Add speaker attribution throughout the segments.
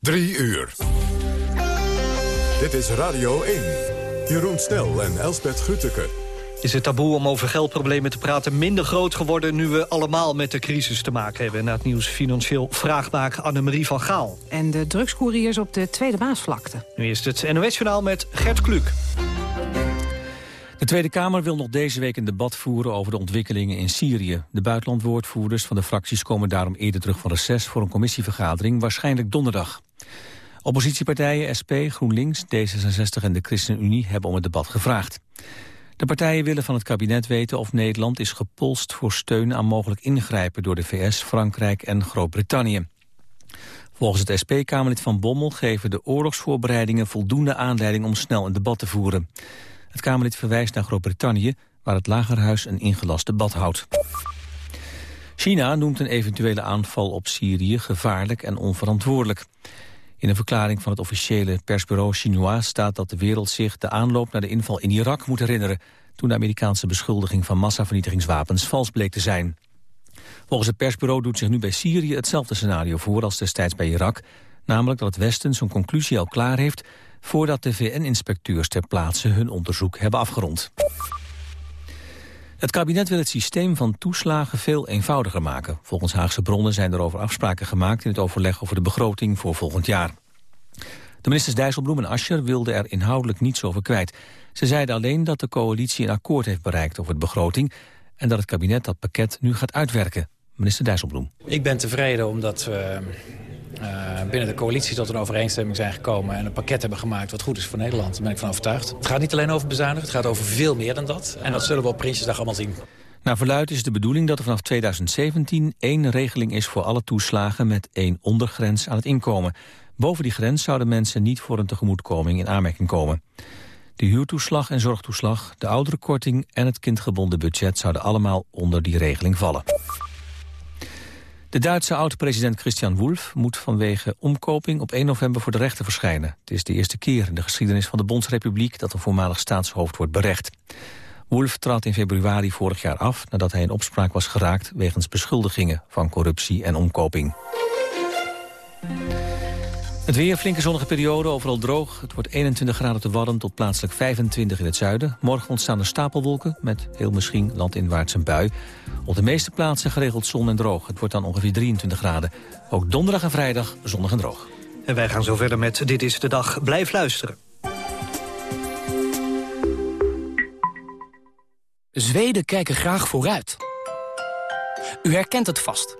Speaker 1: Drie uur. Dit is Radio 1. Jeroen Snel en Elsbeth Grütke.
Speaker 2: Is het taboe om over geldproblemen te praten minder groot geworden... nu we allemaal met de crisis te maken hebben? Na het nieuws financieel vraagbaak Annemarie van Gaal.
Speaker 3: En de drugscouriers op de Tweede Maasvlakte.
Speaker 2: Nu is het NOS-journaal met Gert Kluk.
Speaker 4: De Tweede Kamer wil nog deze week een debat voeren over de ontwikkelingen in Syrië. De buitenlandwoordvoerders van de fracties komen daarom eerder terug van reces voor een commissievergadering, waarschijnlijk donderdag. Oppositiepartijen SP, GroenLinks, D66 en de ChristenUnie hebben om het debat gevraagd. De partijen willen van het kabinet weten of Nederland is gepolst voor steun aan mogelijk ingrijpen door de VS, Frankrijk en Groot-Brittannië. Volgens het SP-Kamerlid van Bommel geven de oorlogsvoorbereidingen voldoende aanleiding om snel een debat te voeren. Het Kamerlid verwijst naar Groot-Brittannië, waar het Lagerhuis een ingelast debat houdt. China noemt een eventuele aanval op Syrië gevaarlijk en onverantwoordelijk. In een verklaring van het officiële persbureau Xinhua staat dat de wereld zich de aanloop naar de inval in Irak moet herinneren, toen de Amerikaanse beschuldiging van massavernietigingswapens vals bleek te zijn. Volgens het persbureau doet zich nu bij Syrië hetzelfde scenario voor als destijds bij Irak, namelijk dat het Westen zijn conclusie al klaar heeft voordat de VN-inspecteurs ter plaatse hun onderzoek hebben afgerond. Het kabinet wil het systeem van toeslagen veel eenvoudiger maken. Volgens Haagse bronnen zijn er over afspraken gemaakt in het overleg over de begroting voor volgend jaar. De ministers Dijsselbloem en Ascher wilden er inhoudelijk niets over kwijt. Ze zeiden alleen dat de coalitie een akkoord heeft bereikt over de begroting... en dat het kabinet dat pakket nu gaat uitwerken. Minister Dijsselbloem.
Speaker 5: Ik ben tevreden omdat we uh, binnen de coalitie tot een overeenstemming zijn gekomen... en een pakket hebben gemaakt wat goed is voor Nederland. Daar ben ik van overtuigd. Het gaat niet alleen over bezuinigen, het gaat over veel meer dan dat. En dat zullen we op Prinsjesdag allemaal zien.
Speaker 4: Naar verluid is de bedoeling dat er vanaf 2017 één regeling is voor alle toeslagen met één ondergrens aan het inkomen. Boven die grens zouden mensen niet voor een tegemoetkoming in aanmerking komen. De huurtoeslag en zorgtoeslag, de ouderenkorting en het kindgebonden budget zouden allemaal onder die regeling vallen. De Duitse oud-president Christian Wolff moet vanwege omkoping op 1 november voor de rechter verschijnen. Het is de eerste keer in de geschiedenis van de Bondsrepubliek dat een voormalig staatshoofd wordt berecht. Wolff trad in februari vorig jaar af nadat hij in opspraak was geraakt wegens beschuldigingen van corruptie en omkoping. Het weer, flinke zonnige periode, overal droog. Het wordt 21 graden te warm tot plaatselijk 25 in het zuiden. Morgen ontstaan er stapelwolken met heel misschien landinwaarts een bui. Op de meeste plaatsen geregeld zon en droog. Het wordt dan ongeveer 23 graden. Ook donderdag en vrijdag zonnig en droog.
Speaker 2: En wij gaan zo verder met Dit is de Dag. Blijf luisteren.
Speaker 6: Zweden kijken graag vooruit. U herkent het vast.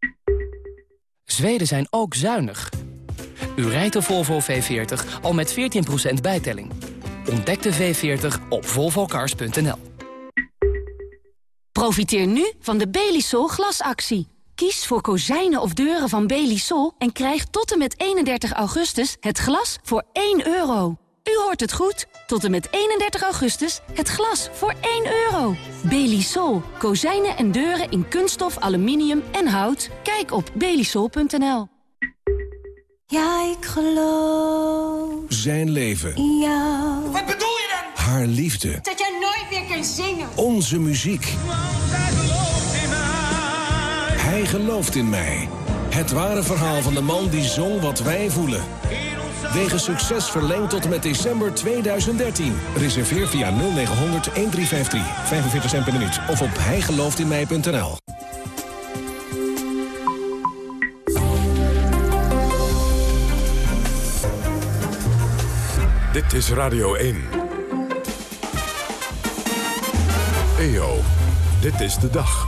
Speaker 6: Zweden zijn ook zuinig. U rijdt de Volvo V40 al met 14% bijtelling. Ontdek de V40 op volvocars.nl.
Speaker 7: Profiteer nu van de Belisol glasactie. Kies voor kozijnen of deuren van Belisol en krijg tot en met 31 augustus het glas voor 1 euro. U hoort het goed. Tot en met 31 augustus het glas voor 1 euro. Belisol. Kozijnen en deuren in kunststof, aluminium en hout. Kijk op belisol.nl.
Speaker 8: Ja, ik geloof.
Speaker 9: Zijn leven.
Speaker 8: Ja.
Speaker 10: Wat bedoel je dan?
Speaker 9: Haar liefde.
Speaker 8: Dat jij nooit meer kunt zingen.
Speaker 9: Onze muziek. Hij gelooft in mij. Het ware verhaal van de man die zong wat wij voelen. Wegens succes verlengd tot met december 2013. Reserveer via 0900 1353. 45 cent per minuut. Of op hijgelooftinmij.nl.
Speaker 1: Dit is Radio 1. EO, dit is de dag.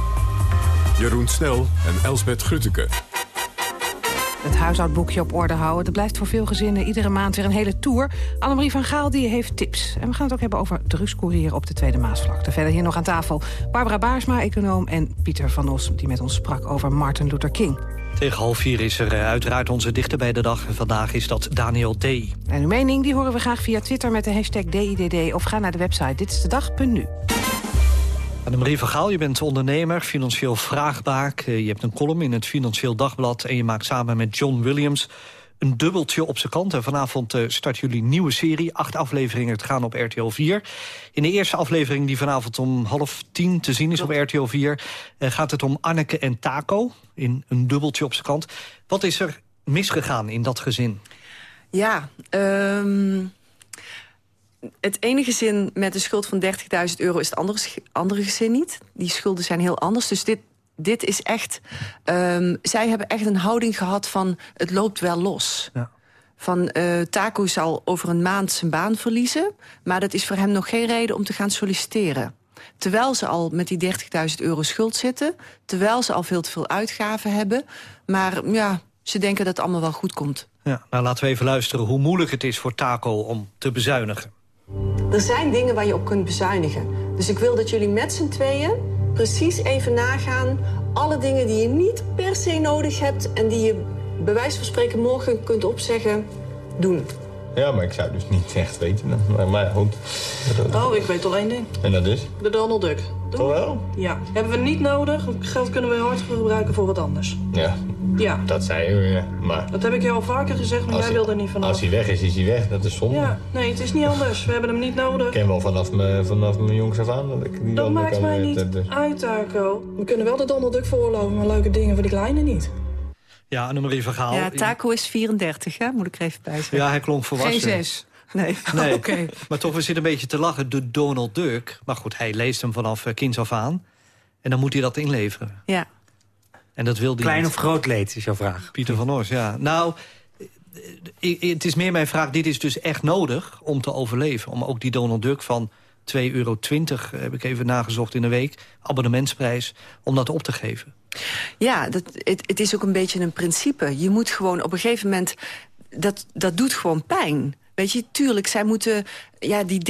Speaker 1: Jeroen Snel en Elsbet Grütke.
Speaker 3: Het huishoudboekje op orde houden. Dat blijft voor veel gezinnen iedere maand weer een hele tour. Annemarie van Gaal die heeft tips. En we gaan het ook hebben over drugscourier op de Tweede Maasvlakte. Verder hier nog aan tafel Barbara Baarsma, econoom... en Pieter van Os, die met ons sprak over Martin Luther King.
Speaker 2: Tegen half vier is er eh, uiteraard onze dichter bij de dag. En vandaag is dat Daniel D.
Speaker 3: En uw mening die horen we graag via Twitter met de hashtag DIDD... of ga naar de website ditisdedag.nu.
Speaker 2: Annemarie van Gaal, je bent ondernemer, financieel vraagbaak. Eh, Je hebt een column in het Financieel Dagblad... en je maakt samen met John Williams een dubbeltje op zijn kant. En vanavond eh, start jullie een nieuwe serie. Acht afleveringen te gaan op RTL 4. In de eerste aflevering, die vanavond om half tien te zien is op RTL 4... eh, gaat het om Anneke en Taco, in een dubbeltje op zijn kant. Wat is er misgegaan in dat gezin?
Speaker 10: Ja, ehm, het ene gezin met een schuld van 30.000 euro is het andere, andere gezin niet. Die schulden zijn heel anders. Dus dit, dit is echt... ehm, zij hebben echt een houding gehad van het loopt wel los.
Speaker 2: Ja.
Speaker 10: Van eh Taco zal over een maand zijn baan verliezen... maar dat is voor hem nog geen reden om te gaan solliciteren. Terwijl ze al met die 30.000 euro schuld zitten... terwijl ze al veel te veel uitgaven hebben. Maar ja, ze denken dat het allemaal wel goed komt.
Speaker 2: Ja, nou, laten we even luisteren hoe moeilijk het is voor Taco om te bezuinigen.
Speaker 11: Er zijn dingen waar je op kunt bezuinigen. Dus ik wil dat jullie met z'n tweeën precies even nagaan... alle dingen die je niet per se nodig hebt... en die je bij wijze van spreken morgen kunt opzeggen, doen.
Speaker 12: Ja, maar ik zou dus niet echt weten. Maar, maar goed.
Speaker 13: Oh, ik weet al één ding.
Speaker 12: En dat is?
Speaker 13: De Donald Duck.
Speaker 12: Toch wel?
Speaker 13: Ja. Hebben we niet nodig. Geld kunnen we hard gebruiken voor wat anders.
Speaker 12: Ja,
Speaker 13: Ja.
Speaker 12: dat zei je. Ja. Maar
Speaker 13: Dat heb ik je al vaker gezegd, maar jij
Speaker 12: hij-
Speaker 13: wil er niet vanaf.
Speaker 12: als hij weg is, is hij weg. Dat is zonde.
Speaker 13: Ja, nee, het is niet anders. We hebben hem niet nodig.
Speaker 12: Ik ken wel vanaf mijn, vanaf mijn jongs af aan dat ik die
Speaker 13: Dat maakt mij
Speaker 12: al-
Speaker 13: niet uit, Taco. We kunnen wel de Donald Duck veroorloven, maar leuke dingen voor die kleine niet.
Speaker 2: Ja, Annemarie van Gaal.
Speaker 10: Ja, Taco is 34, hè? moet ik er even bij zeggen.
Speaker 2: Ja, hij klonk volwassen.
Speaker 10: Geen zes. Nee.
Speaker 2: Nee,
Speaker 10: Oké.
Speaker 2: maar toch, we zitten een beetje te lachen. De Donald Duck. Maar goed, hij leest hem vanaf eh, kinds af aan. En dan moet hij dat inleveren.
Speaker 10: Ja.
Speaker 2: En dat wil hij
Speaker 14: Klein
Speaker 2: niet.
Speaker 14: of groot leed is jouw vraag.
Speaker 2: Pieter van Os, ja. Nou, eh, eh, het is meer mijn vraag. Dit is dus echt nodig om te overleven. Om ook die Donald Duck van 2,20 euro, eh, heb ik even nagezocht in een week... abonnementsprijs, om dat op te geven.
Speaker 10: Ja, dat, het, het is ook een beetje een principe. Je moet gewoon op een gegeven moment... Dat, dat doet gewoon pijn. Weet je, tuurlijk, zij moeten... Ja, die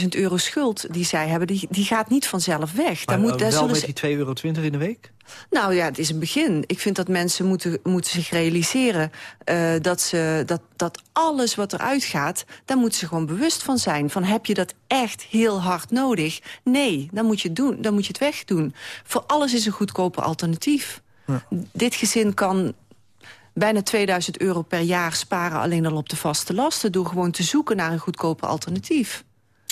Speaker 10: 30.000 euro schuld die zij hebben, die, die gaat niet vanzelf weg. Daar
Speaker 2: Maar,
Speaker 10: moet,
Speaker 2: eh,
Speaker 10: daar
Speaker 2: wel met
Speaker 10: ze-
Speaker 2: die 2,20 euro in de week?
Speaker 10: Nou ja, het is een begin. Ik vind dat mensen moeten, moeten zich realiseren eh, dat, ze, dat, dat alles wat eruit gaat... daar moeten ze gewoon bewust van zijn. Van heb je dat echt heel hard nodig? Nee, dan moet je, het doen, dan moet je het wegdoen. Voor alles is een goedkoper alternatief. Dit gezin kan bijna 2000 euro per jaar sparen... alleen al op de vaste lasten... door gewoon te zoeken naar een goedkoper alternatief.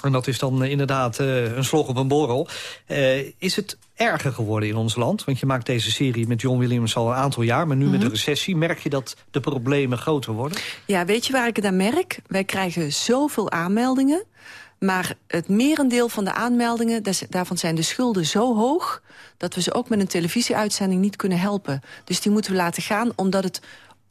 Speaker 2: En dat is dan eh, inderdaad eh, een slog op een borrel. Eh, is het erger geworden in ons land? Want je maakt deze serie met John Williams al een aantal jaar... maar nu met de
Speaker 10: Mhm.
Speaker 2: recessie merk je dat de problemen groter worden?
Speaker 10: Ja, weet je waar ik het aan merk? Wij krijgen zoveel aanmeldingen. Maar het merendeel van de aanmeldingen, daar- daarvan zijn de schulden zo hoog... dat we ze ook met een televisieuitzending niet kunnen helpen. Dus die moeten we laten gaan, omdat het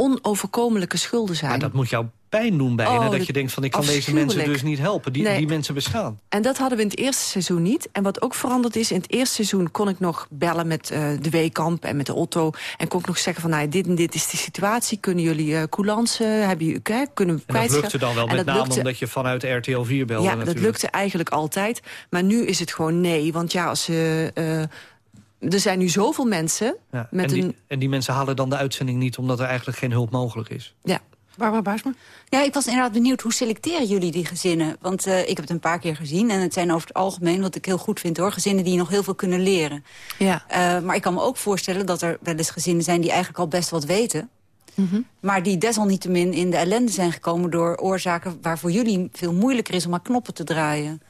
Speaker 10: onoverkomelijke schulden zijn.
Speaker 2: Maar dat moet jou pijn doen bijna.
Speaker 10: Oh,
Speaker 2: dat
Speaker 10: dat-
Speaker 2: je denkt van ik kan deze mensen dus niet helpen. Die,
Speaker 10: Nee.
Speaker 2: die mensen bestaan.
Speaker 10: En dat hadden we in het eerste seizoen niet. En wat ook veranderd is, in het eerste seizoen kon ik nog bellen met eh, de Weekamp en met de Otto. En kon ik nog zeggen van, nou, dit en dit is de situatie. Kunnen jullie coulance, hebben jullie, hè, kunnen we
Speaker 2: En dat lukte dan wel
Speaker 10: En
Speaker 2: met name
Speaker 10: lukte-
Speaker 2: omdat je vanuit RTL 4 belde
Speaker 10: Ja,
Speaker 2: natuurlijk.
Speaker 10: dat lukte eigenlijk altijd. Maar nu is het gewoon nee. Want ja, als ze... er zijn nu zoveel mensen
Speaker 2: Ja,
Speaker 10: met
Speaker 2: en, die,
Speaker 10: een...
Speaker 2: en die mensen halen dan de uitzending niet... omdat er eigenlijk geen hulp mogelijk is.
Speaker 10: Ja.
Speaker 3: Barbara Baarsma?
Speaker 15: Ja, ik was inderdaad benieuwd, hoe selecteren jullie die gezinnen? Want eh, ik heb het een paar keer gezien en het zijn over het algemeen... wat ik heel goed vind hoor, gezinnen die nog heel veel kunnen leren.
Speaker 10: Ja.
Speaker 15: Eh, maar ik kan me ook voorstellen dat er wel eens gezinnen zijn... die eigenlijk al best wat weten... maar die desalniettemin in de ellende zijn gekomen... door oorzaken waarvoor jullie veel moeilijker is om aan knoppen te draaien.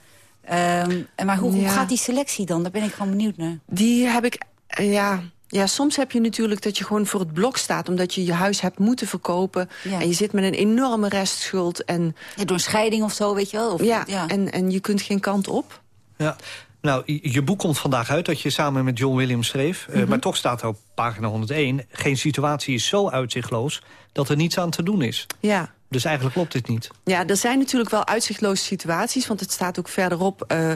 Speaker 15: Ehm, en maar hoe, hoe
Speaker 10: Ja.
Speaker 15: gaat die selectie dan? Daar ben ik gewoon benieuwd naar.
Speaker 10: Die heb ik... eh, ja, ja, soms heb je natuurlijk dat je gewoon voor het blok staat... omdat je je huis hebt moeten verkopen. En je zit met een enorme restschuld. En,
Speaker 15: door een scheiding of zo, weet je wel? Of,
Speaker 10: ja,
Speaker 15: ja.
Speaker 10: En, en je kunt geen kant op.
Speaker 2: Ja. Nou, je boek komt vandaag uit dat je samen met John Williams schreef. Eh,
Speaker 10: Mhm.
Speaker 2: maar toch staat er op pagina 101... geen situatie is zo uitzichtloos dat er niets aan te doen is.
Speaker 10: Ja.
Speaker 2: Dus eigenlijk klopt dit niet.
Speaker 10: Ja, er zijn natuurlijk wel uitzichtloze situaties, want het staat ook verderop. eh,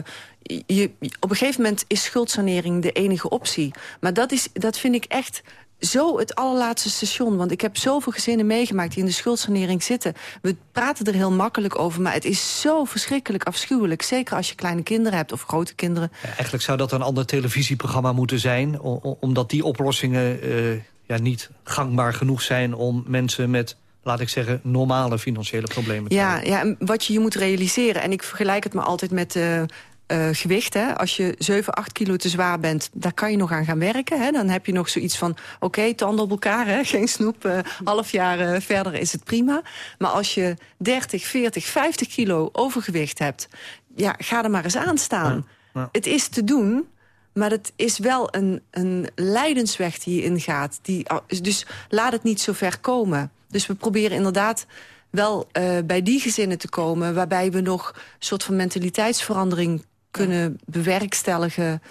Speaker 10: je, op een gegeven moment is schuldsanering de enige optie. Maar dat, is, dat vind ik echt zo het allerlaatste station. Want ik heb zoveel gezinnen meegemaakt die in de schuldsanering zitten. We praten er heel makkelijk over, maar het is zo verschrikkelijk afschuwelijk. Zeker als je kleine kinderen hebt of grote kinderen.
Speaker 2: Ja, eigenlijk zou dat een ander televisieprogramma moeten zijn... omdat die oplossingen eh, ja, niet gangbaar genoeg zijn... om mensen met, laat ik zeggen, normale financiële problemen te
Speaker 10: Ja, ja, en wat je je moet realiseren... en ik vergelijk het maar altijd met eh, eh, gewicht. Hè. Als je 7, 8 kilo te zwaar bent, daar kan je nog aan gaan werken. Hè. Dan heb je nog zoiets van, oké, tanden op elkaar, hè. geen snoep. eh, half jaar eh, verder is het prima. Maar als je 30, 40, 50 kilo overgewicht hebt... ja, ga er maar eens aan staan.
Speaker 2: ja.
Speaker 10: Het is te doen... Maar het is wel een, een leidensweg die je ingaat. Die, dus laat het niet zo ver komen. Dus we proberen inderdaad wel bij die gezinnen te komen... waarbij we nog een soort van mentaliteitsverandering kunnen bewerkstelligen...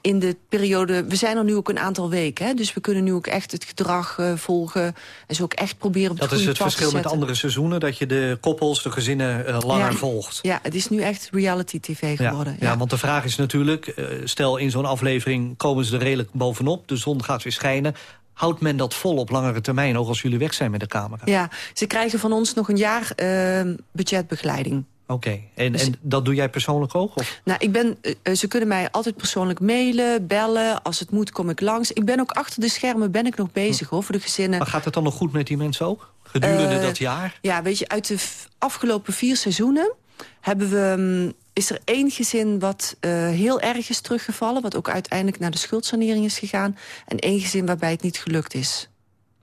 Speaker 10: in de periode... We zijn er nu ook een aantal weken, hè, dus we kunnen nu ook echt het gedrag eh, volgen... en ze ook echt proberen op
Speaker 2: Dat
Speaker 10: het
Speaker 2: is het verschil met andere seizoenen... dat je de koppels, de gezinnen eh, langer
Speaker 10: Ja.
Speaker 2: volgt.
Speaker 10: Ja, het is nu echt reality tv geworden.
Speaker 2: Ja, want de vraag is natuurlijk... eh, stel in zo'n aflevering komen ze er redelijk bovenop... de zon gaat weer schijnen... Houdt men dat vol op langere termijn, ook als jullie weg zijn met de camera?
Speaker 10: Ja, ze krijgen van ons nog een jaar budgetbegeleiding.
Speaker 2: Oké, en,
Speaker 10: Dus-
Speaker 2: en dat doe jij persoonlijk ook? Of?
Speaker 10: Nou, ik ben, eh, eh, ze kunnen mij altijd persoonlijk mailen, bellen. Als het moet, kom ik langs. Ik ben ook achter de schermen ben ik nog bezig, hoor, voor de gezinnen.
Speaker 2: Maar gaat het dan nog goed met die mensen ook? Gedurende
Speaker 10: Eh,
Speaker 2: dat jaar?
Speaker 10: Ja, weet je, uit de afgelopen vier seizoenen... hebben we, mm, is er één gezin wat heel erg is teruggevallen... wat ook uiteindelijk naar de schuldsanering is gegaan... en één gezin waarbij het niet gelukt is.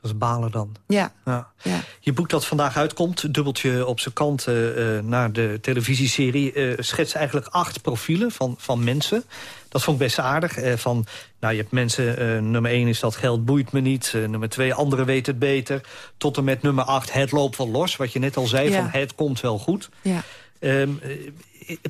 Speaker 2: Dat is balen dan.
Speaker 10: Ja,
Speaker 2: Ja.
Speaker 10: ja.
Speaker 2: Je boek dat vandaag uitkomt, dubbeltje op zijn kant eh, eh, naar de televisieserie... eh schetst eigenlijk acht profielen van, van mensen. Dat vond ik best aardig. Van, nou, je hebt mensen, nummer één is dat geld boeit me niet. Nummer twee, anderen weten het beter. Tot en met nummer acht, het loopt wel los. Wat je net al zei,
Speaker 10: Ja.
Speaker 2: van het komt wel goed.
Speaker 10: ja.
Speaker 2: Eh,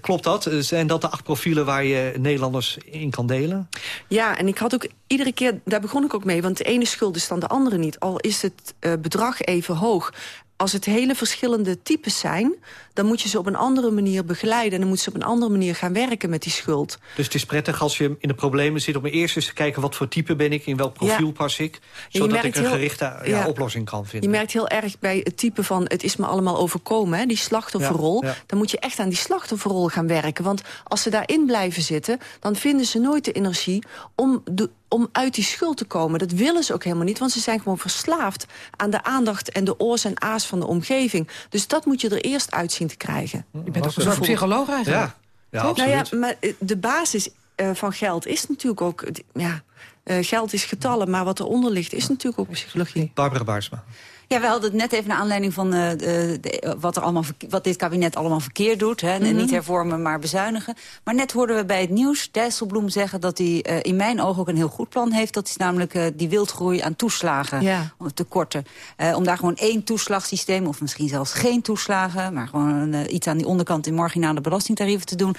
Speaker 2: klopt dat? Eh, Zijn dat de acht profielen waar je Nederlanders in kan delen?
Speaker 10: Ja, en ik had ook iedere keer, daar begon ik ook mee... want de ene schuld is dan de andere niet. Al is het eh, bedrag even hoog. Als het hele verschillende types zijn... dan moet je ze op een andere manier begeleiden... en dan moet ze op een andere manier gaan werken met die schuld.
Speaker 2: Dus het is prettig als je in de problemen zit... om eerst eens te kijken wat voor type ben ik, in welk profiel
Speaker 10: Ja.
Speaker 2: pas ik...
Speaker 10: je
Speaker 2: zodat ik een
Speaker 10: heel-
Speaker 2: gerichte ja, oplossing kan
Speaker 10: Je
Speaker 2: vinden.
Speaker 10: merkt heel erg bij het type van het is me allemaal overkomen, hè, die slachtofferrol. Dan moet je echt aan die slachtofferrol gaan werken. Want als ze daarin blijven zitten, dan vinden ze nooit de energie om, de, om uit die schuld te komen. Dat willen ze ook helemaal niet, want ze zijn gewoon verslaafd aan de aandacht en de oors en a's van de omgeving. Dus dat moet je er eerst uit zien te krijgen.
Speaker 3: Je bent ook een soort psycholoog eigenlijk.
Speaker 2: Ja, ja
Speaker 10: Nou
Speaker 2: absoluut.
Speaker 10: ja, maar eh, de basis van geld is natuurlijk ook... eh, Ja, eh, geld is getallen, maar wat eronder ligt is natuurlijk ook psychologie.
Speaker 2: Barbara Baarsma.
Speaker 15: Ja, we hadden het net even naar aanleiding van eh, de, de- wat, er allemaal, wat dit kabinet allemaal verkeerd doet. Hè, en Niet hervormen, maar bezuinigen. Maar net hoorden we bij het nieuws Dijsselbloem zeggen... dat hij eh, in mijn ogen ook een heel goed plan heeft. Dat is namelijk eh, die wildgroei aan toeslagen
Speaker 10: Ja.
Speaker 15: om te korten. Eh, om daar gewoon één toeslagsysteem, of misschien zelfs geen toeslagen... maar gewoon eh, iets aan die onderkant in marginale belastingtarieven te doen...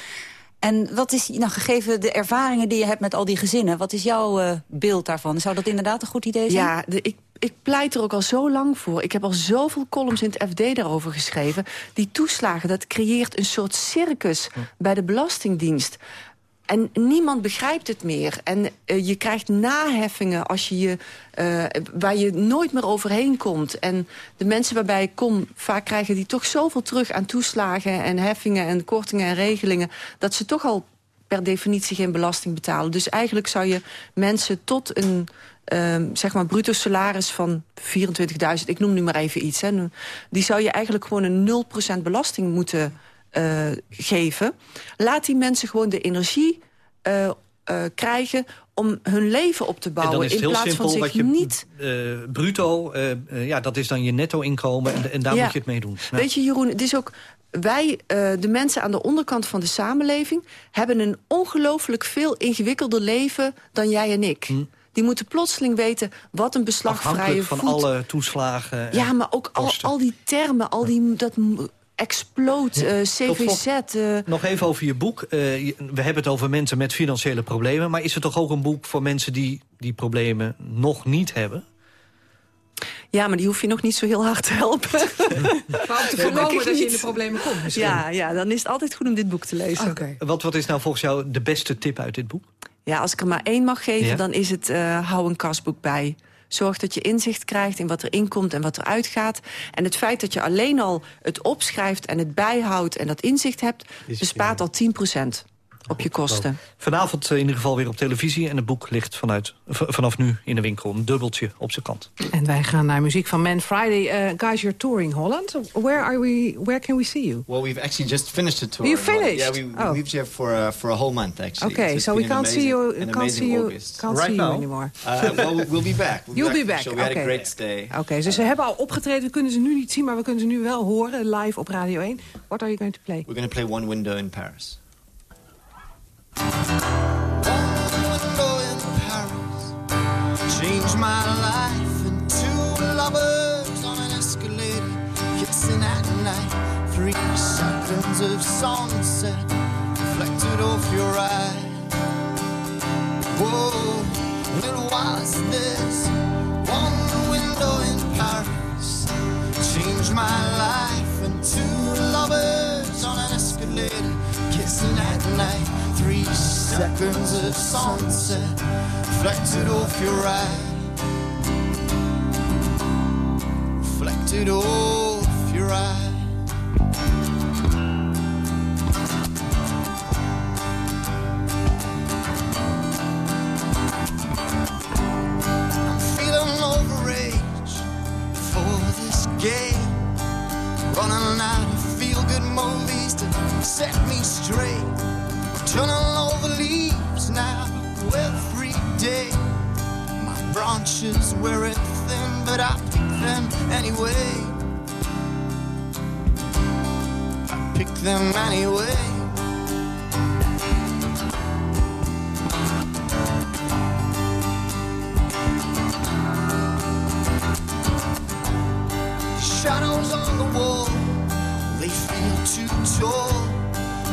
Speaker 15: En wat is, nou, gegeven de ervaringen die je hebt met al die gezinnen... wat is jouw eh, beeld daarvan? Zou dat inderdaad een goed idee zijn?
Speaker 10: Ja, de, ik, ik pleit er ook al zo lang voor. Ik heb al zoveel columns in het FD daarover geschreven. Die toeslagen, dat creëert een soort circus bij de Belastingdienst. En niemand begrijpt het meer. En eh, je krijgt naheffingen als je je, eh, waar je nooit meer overheen komt. En de mensen waarbij ik kom, vaak krijgen die toch zoveel terug aan toeslagen... en heffingen en kortingen en regelingen... dat ze toch al per definitie geen belasting betalen. Dus eigenlijk zou je mensen tot een ehm, zeg maar bruto salaris van 24.000... ik noem nu maar even iets, hè, die zou je eigenlijk gewoon een 0% belasting moeten eh, geven. Laat die mensen gewoon de energie eh, eh, krijgen om hun leven op te
Speaker 2: En
Speaker 10: bouwen...
Speaker 2: dan is het
Speaker 10: in
Speaker 2: heel
Speaker 10: plaats
Speaker 2: simpel,
Speaker 10: van zich
Speaker 2: je
Speaker 10: niet...
Speaker 2: bruto, ja, dat is dan je netto-inkomen en, en daar
Speaker 10: Ja.
Speaker 2: moet je het mee doen. Ja.
Speaker 10: Weet je, Jeroen, het is ook... Wij, de mensen aan de onderkant van de samenleving... hebben een ongelooflijk veel ingewikkelder leven dan jij en ik. Die moeten plotseling weten wat een beslagvrije
Speaker 2: Hm. Afhankelijk van
Speaker 10: voet...
Speaker 2: alle toeslagen. en
Speaker 10: Ja, maar ook al, al die termen, al die... Dat, Explode, eh, CVZ... eh,
Speaker 2: Nog even over je boek. Eh, we hebben het over mensen met financiële problemen... maar is het toch ook een boek voor mensen die die problemen nog niet hebben?
Speaker 10: ja, maar die hoef je nog niet zo heel hard te helpen.
Speaker 3: Maar om te voorkomen dat je in de problemen komt misschien.
Speaker 10: Ja, ja, dan is het altijd goed om dit boek te lezen.
Speaker 3: Oké.
Speaker 2: Wat, wat is nou volgens jou de beste tip uit dit boek?
Speaker 10: Ja, als ik er maar één mag geven,
Speaker 2: Ja?
Speaker 10: dan is het eh, hou een kasboek bij. Zorg dat je inzicht krijgt in wat er inkomt en wat er uitgaat. En het feit dat je alleen al het opschrijft en het bijhoudt... en dat inzicht hebt, bespaart al 10 op je kosten.
Speaker 2: Vanavond eh, in ieder geval weer op televisie... en het boek ligt vanuit, vanaf nu in de winkel. Een dubbeltje op zijn kant.
Speaker 3: En wij gaan naar muziek van Man Friday. Eh, guys, you're touring Holland. Where are we? Where can we see you?
Speaker 14: Well, we've actually just finished a tour.
Speaker 3: You finished?
Speaker 14: Yeah, we, we
Speaker 3: Oh.
Speaker 14: lived here for uh, for a whole month actually.
Speaker 3: Okay, so we can't
Speaker 14: an
Speaker 3: see you. Can't see you.
Speaker 14: August.
Speaker 3: Can't see you anymore.
Speaker 14: Uh, well, we- we'll be back. We'll
Speaker 3: You'll be back.
Speaker 14: So we had
Speaker 3: okay.
Speaker 14: a great stay.
Speaker 3: Oké, dus ze hebben al opgetreden. We kunnen ze nu niet zien, maar we kunnen ze nu wel horen live op Radio 1. What are you going to play?
Speaker 14: We're going to play One Window in Paris.
Speaker 16: Of sunset reflected off your eye. Whoa, little was this one window in Paris changed my life and two lovers on an escalator kissing at night. Seconds of sunset reflected off your eye. Reflected off your eye. I'm feeling overage for this game. Running out of feel good movies to set me straight. Turning over leaves now every day. My branches wearing thin, but I pick them anyway. I pick them anyway. Shadows on the wall, they feel too tall.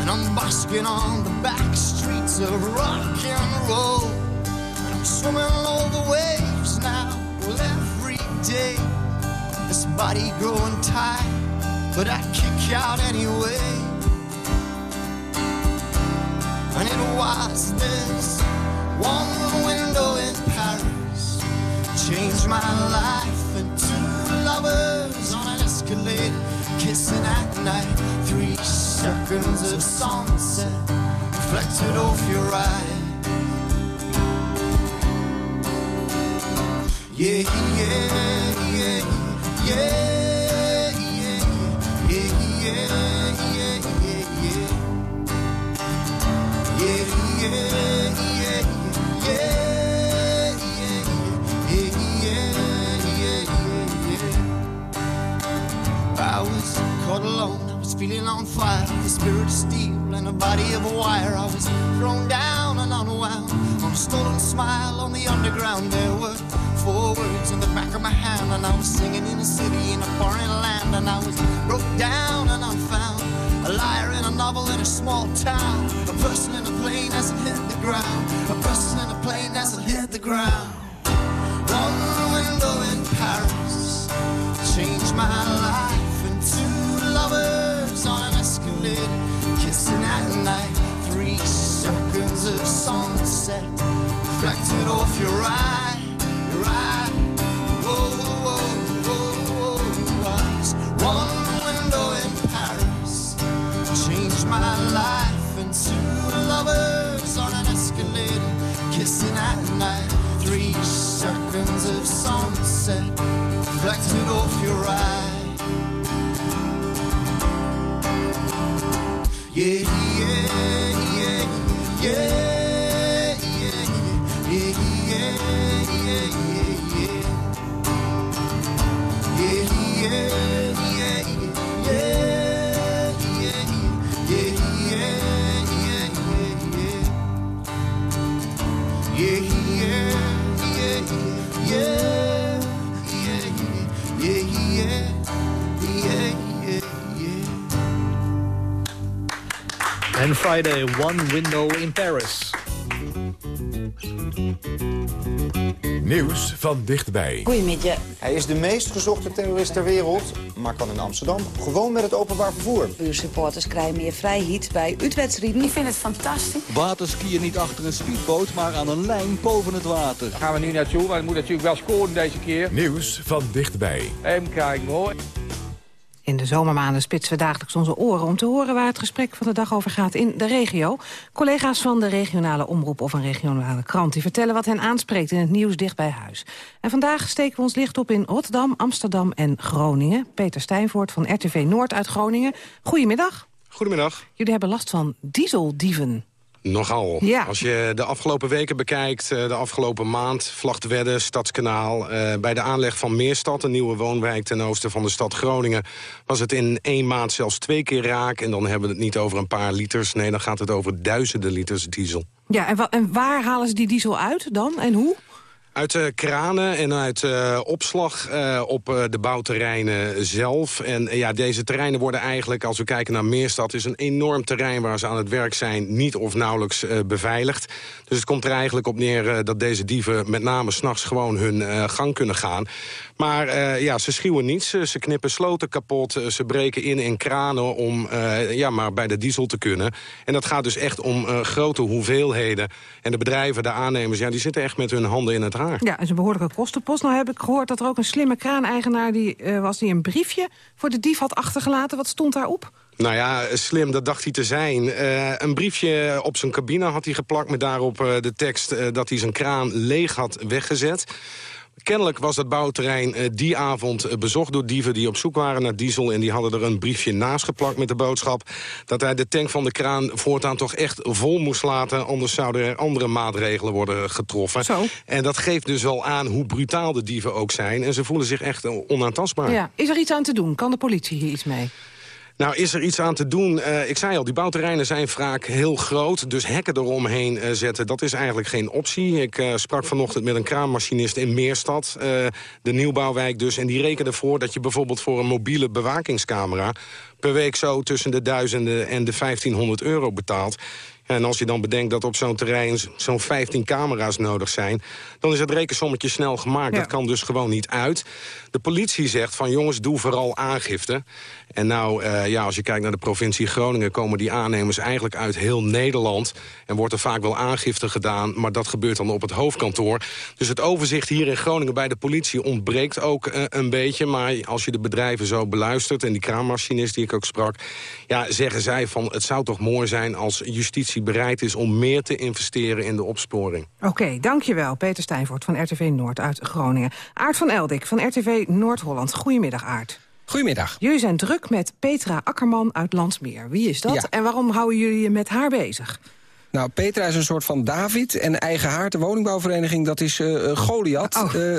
Speaker 16: And I'm basking on the back streets of rock and roll. And I'm swimming over the waves now, well, every day. This body growing tight, but I kick out anyway. And it was this one window in Paris changed my life and two lovers on an escalator kissing at night. Seconds of sunset reflected off your eye. Yeah, yeah, yeah, yeah, yeah, yeah, yeah, yeah, yeah, yeah. Yeah, yeah. I was caught alone, feeling on fire, a spirit of steel and a body of wire. I was thrown down and unwound on a stolen smile on the underground. There were four words in the back of my hand, and I was singing in a city in a foreign land, and I was broke down and unfound. A liar in a novel in a small town. A person in a plane hasn't hit the ground. A person in a plane hasn't hit the ground. Three seconds of sunset reflected off your eye. Your eye. Whoa, whoa, whoa, whoa, was one window in Paris changed my life and two lovers on an escalator kissing at night three seconds of sunset reflected off your eye yeah
Speaker 2: Friday, One Window in Paris.
Speaker 1: Nieuws van dichtbij.
Speaker 17: Goedemiddag. Hij is de meest gezochte terrorist ter wereld, maar kan in Amsterdam gewoon met het openbaar vervoer.
Speaker 18: Buursupporters krijgen meer vrijheid bij uitwedstrijden. Ik vind het fantastisch.
Speaker 19: Waterskiën niet achter een speedboot, maar aan een lijn boven het water.
Speaker 20: Daar gaan we nu naartoe, maar het moet natuurlijk wel scoren deze keer.
Speaker 1: Nieuws van dichtbij.
Speaker 20: Even kijken hoor.
Speaker 3: In de zomermaanden spitsen we dagelijks onze oren... om te horen waar het gesprek van de dag over gaat in de regio. Collega's van de regionale omroep of een regionale krant... die vertellen wat hen aanspreekt in het nieuws dicht bij huis. En vandaag steken we ons licht op in Rotterdam, Amsterdam en Groningen. Peter Stijnvoort van RTV Noord uit Groningen. Goedemiddag.
Speaker 21: Goedemiddag.
Speaker 3: Jullie hebben last van dieseldieven.
Speaker 21: Nogal.
Speaker 3: Ja.
Speaker 21: Als je de afgelopen weken bekijkt, eh, de afgelopen maand... Vlachtwedde, Stadskanaal, eh, bij de aanleg van Meerstad... een nieuwe woonwijk ten oosten van de stad Groningen... was het in één maand zelfs twee keer raak. En dan hebben we het niet over een paar liters. Nee, dan gaat het over duizenden liters diesel.
Speaker 3: Ja, en waar halen ze die diesel uit dan en hoe?
Speaker 21: Uit kranen en uit uh, opslag uh, op de bouwterreinen zelf. En ja, deze terreinen worden eigenlijk, als we kijken naar Meerstad... is een enorm terrein waar ze aan het werk zijn... niet of nauwelijks beveiligd. Dus het komt er eigenlijk op neer dat deze dieven... met name s'nachts gewoon hun gang kunnen gaan. Maar ja, ze schuwen niets. Ze knippen sloten kapot. ze breken in in kranen om ja, maar bij de diesel te kunnen. En dat gaat dus echt om grote hoeveelheden. En de bedrijven, de aannemers, ja, die zitten echt met hun handen in het haar.
Speaker 3: Ja, en is een behoorlijke kostenpost. Nou heb ik gehoord dat er ook een slimme kraaneigenaar die, was... die een briefje voor de dief had achtergelaten. Wat stond daarop?
Speaker 21: Nou ja, slim, dat dacht hij te zijn. Uh, een briefje op zijn cabine had hij geplakt met daarop uh, de tekst... dat hij zijn kraan leeg had weggezet. Kennelijk was het bouwterrein uh, die avond uh, bezocht door dieven die op zoek waren naar diesel. En die hadden er een briefje naast geplakt met de boodschap... dat hij de tank van de kraan voortaan toch echt vol moest laten. Anders zouden er andere maatregelen worden getroffen.
Speaker 3: Zo.
Speaker 21: En dat geeft dus wel aan hoe brutaal de dieven ook zijn. En ze voelen zich echt onaantastbaar.
Speaker 3: Ja. Is er iets aan te doen? Kan de politie hier iets mee?
Speaker 21: Nou, is er iets aan te doen? Uh, ik zei al, die bouwterreinen zijn vaak heel groot. Dus hekken eromheen uh, zetten, dat is eigenlijk geen optie. Ik uh, sprak vanochtend met een kraanmachinist in Meerstad. de nieuwbouwwijk dus. En die rekenen ervoor dat je bijvoorbeeld voor een mobiele bewakingscamera... per week zo tussen de duizenden en de 1500 euro betaalt. En als je dan bedenkt dat op zo'n terrein zo'n 15 camera's nodig zijn... dan is het rekensommetje snel gemaakt.
Speaker 3: Ja.
Speaker 21: Dat kan dus gewoon niet uit. De politie zegt van jongens, doe vooral aangifte. En nou, uh, ja, als je kijkt naar de provincie Groningen... komen die aannemers eigenlijk uit heel Nederland. En wordt er vaak wel aangifte gedaan, maar dat gebeurt dan op het hoofdkantoor. Dus het overzicht hier in Groningen bij de politie ontbreekt ook uh, een beetje. Maar als je de bedrijven zo beluistert... en die kraanmachinist die ik ook sprak... ja, zeggen zij van het zou toch mooi zijn als justitie bereid is om meer te investeren in de opsporing.
Speaker 3: Oké, dankjewel. Peter Stijnvoort van RTV Noord uit Groningen. Aart van Eldik van RTV Noord-Holland. Goedemiddag, Aart.
Speaker 22: Goedemiddag.
Speaker 3: Jullie zijn druk met Petra Akkerman uit Landsmeer. Wie is dat
Speaker 22: Ja.
Speaker 3: en waarom houden jullie je met haar bezig?
Speaker 22: Nou, Petra is een soort van David en Eigen Haard, de woningbouwvereniging, dat is eh, Goliath. Eh,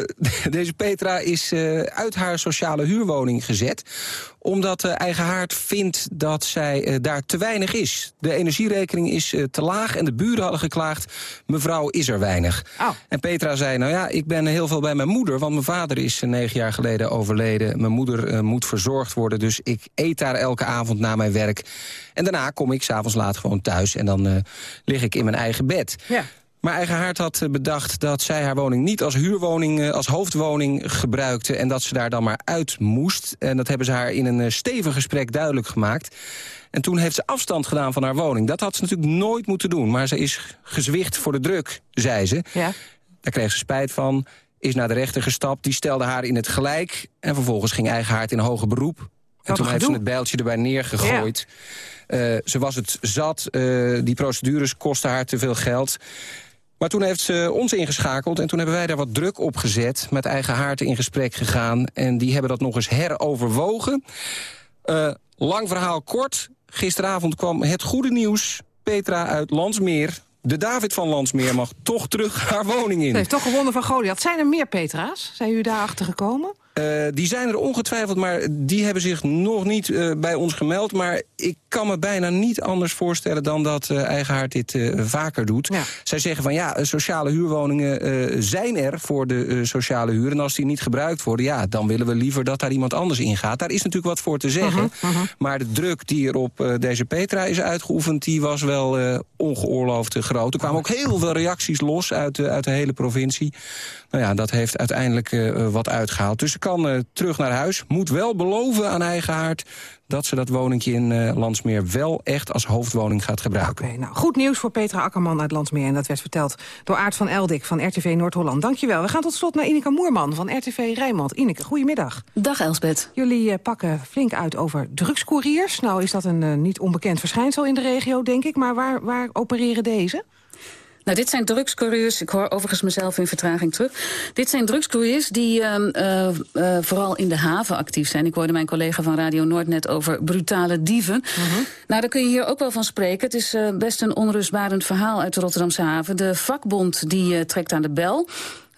Speaker 22: deze Petra is uit haar sociale huurwoning gezet omdat uh, Eigen Haard vindt dat zij uh, daar te weinig is. De energierekening is uh, te laag en de buren hadden geklaagd... mevrouw is er weinig.
Speaker 3: Oh.
Speaker 22: En Petra zei, nou ja, ik ben heel veel bij mijn moeder... want mijn vader is negen jaar geleden overleden. Mijn moeder moet verzorgd worden, dus ik eet daar elke avond na mijn werk. En daarna kom ik s'avonds laat gewoon thuis... en dan lig ik in mijn eigen bed.
Speaker 3: Ja.
Speaker 22: Maar Eigen Haard had bedacht dat zij haar woning niet als huurwoning, als hoofdwoning gebruikte... en dat ze daar dan maar uit moest. En dat hebben ze haar in een stevig gesprek duidelijk gemaakt. En toen heeft ze afstand gedaan van haar woning. Dat had ze natuurlijk nooit moeten doen. Maar ze is gezwicht voor de druk, zei ze.
Speaker 3: Ja.
Speaker 22: Daar kreeg ze spijt van, is naar de rechter gestapt. Die stelde haar in het gelijk. En vervolgens ging Eigen Haard in hoger beroep. En toen heeft ze het bijltje erbij neergegooid. Uh, ze was het zat. Uh, die procedures kosten haar te veel geld. Maar toen heeft ze ons ingeschakeld en toen hebben wij daar wat druk op gezet. Met eigen haarten in gesprek gegaan. En die hebben dat nog eens heroverwogen. Uh, lang verhaal kort. Gisteravond kwam het goede nieuws. Petra uit Landsmeer, de David van Landsmeer, mag toch terug haar woning in.
Speaker 3: Ze heeft toch gewonnen van Goliath. Zijn er meer Petra's? Zijn jullie daarachter gekomen?
Speaker 22: Uh, die zijn er ongetwijfeld, maar die hebben zich nog niet uh, bij ons gemeld. Maar ik kan me bijna niet anders voorstellen dan dat uh, Eigenhaard dit vaker doet. Ja. Zij zeggen van ja, sociale huurwoningen zijn er voor de sociale huur. En als die niet gebruikt worden, ja, dan willen we liever dat daar iemand anders in gaat. Daar is natuurlijk wat voor te zeggen. -huh, -huh. Maar de druk die er op deze Petra is uitgeoefend, die was wel ongeoorloofd groot. Er kwamen ook heel veel reacties los uit, uit de hele provincie. Nou ja, dat heeft uiteindelijk wat uitgehaald. Dus kan uh, terug naar huis. Moet wel beloven aan Eigenhaard dat ze dat woningje in uh, Landsmeer wel echt als hoofdwoning gaat gebruiken.
Speaker 3: Okay, nou, goed nieuws voor Petra Akkerman uit Landsmeer. En dat werd verteld door Aart van Eldik van RTV Noord-Holland. Dankjewel. We gaan tot slot naar Ineke Moerman van RTV Rijnmond. Ineke, goedemiddag.
Speaker 23: Dag Elsbeth.
Speaker 3: Jullie uh, pakken flink uit over drugscouriers. Nou is dat een uh, niet onbekend verschijnsel in de regio, denk ik. Maar waar, waar opereren deze?
Speaker 23: Nou, dit zijn drugscouriers. Ik hoor overigens mezelf in vertraging terug. Dit zijn drugscouriers die uh, uh, uh, vooral in de haven actief zijn. Ik hoorde mijn collega van Radio Noord net over brutale dieven. -huh. Nou, daar kun je hier ook wel van spreken. Het is best een onrustbarend verhaal uit de Rotterdamse haven. De vakbond die trekt aan de bel.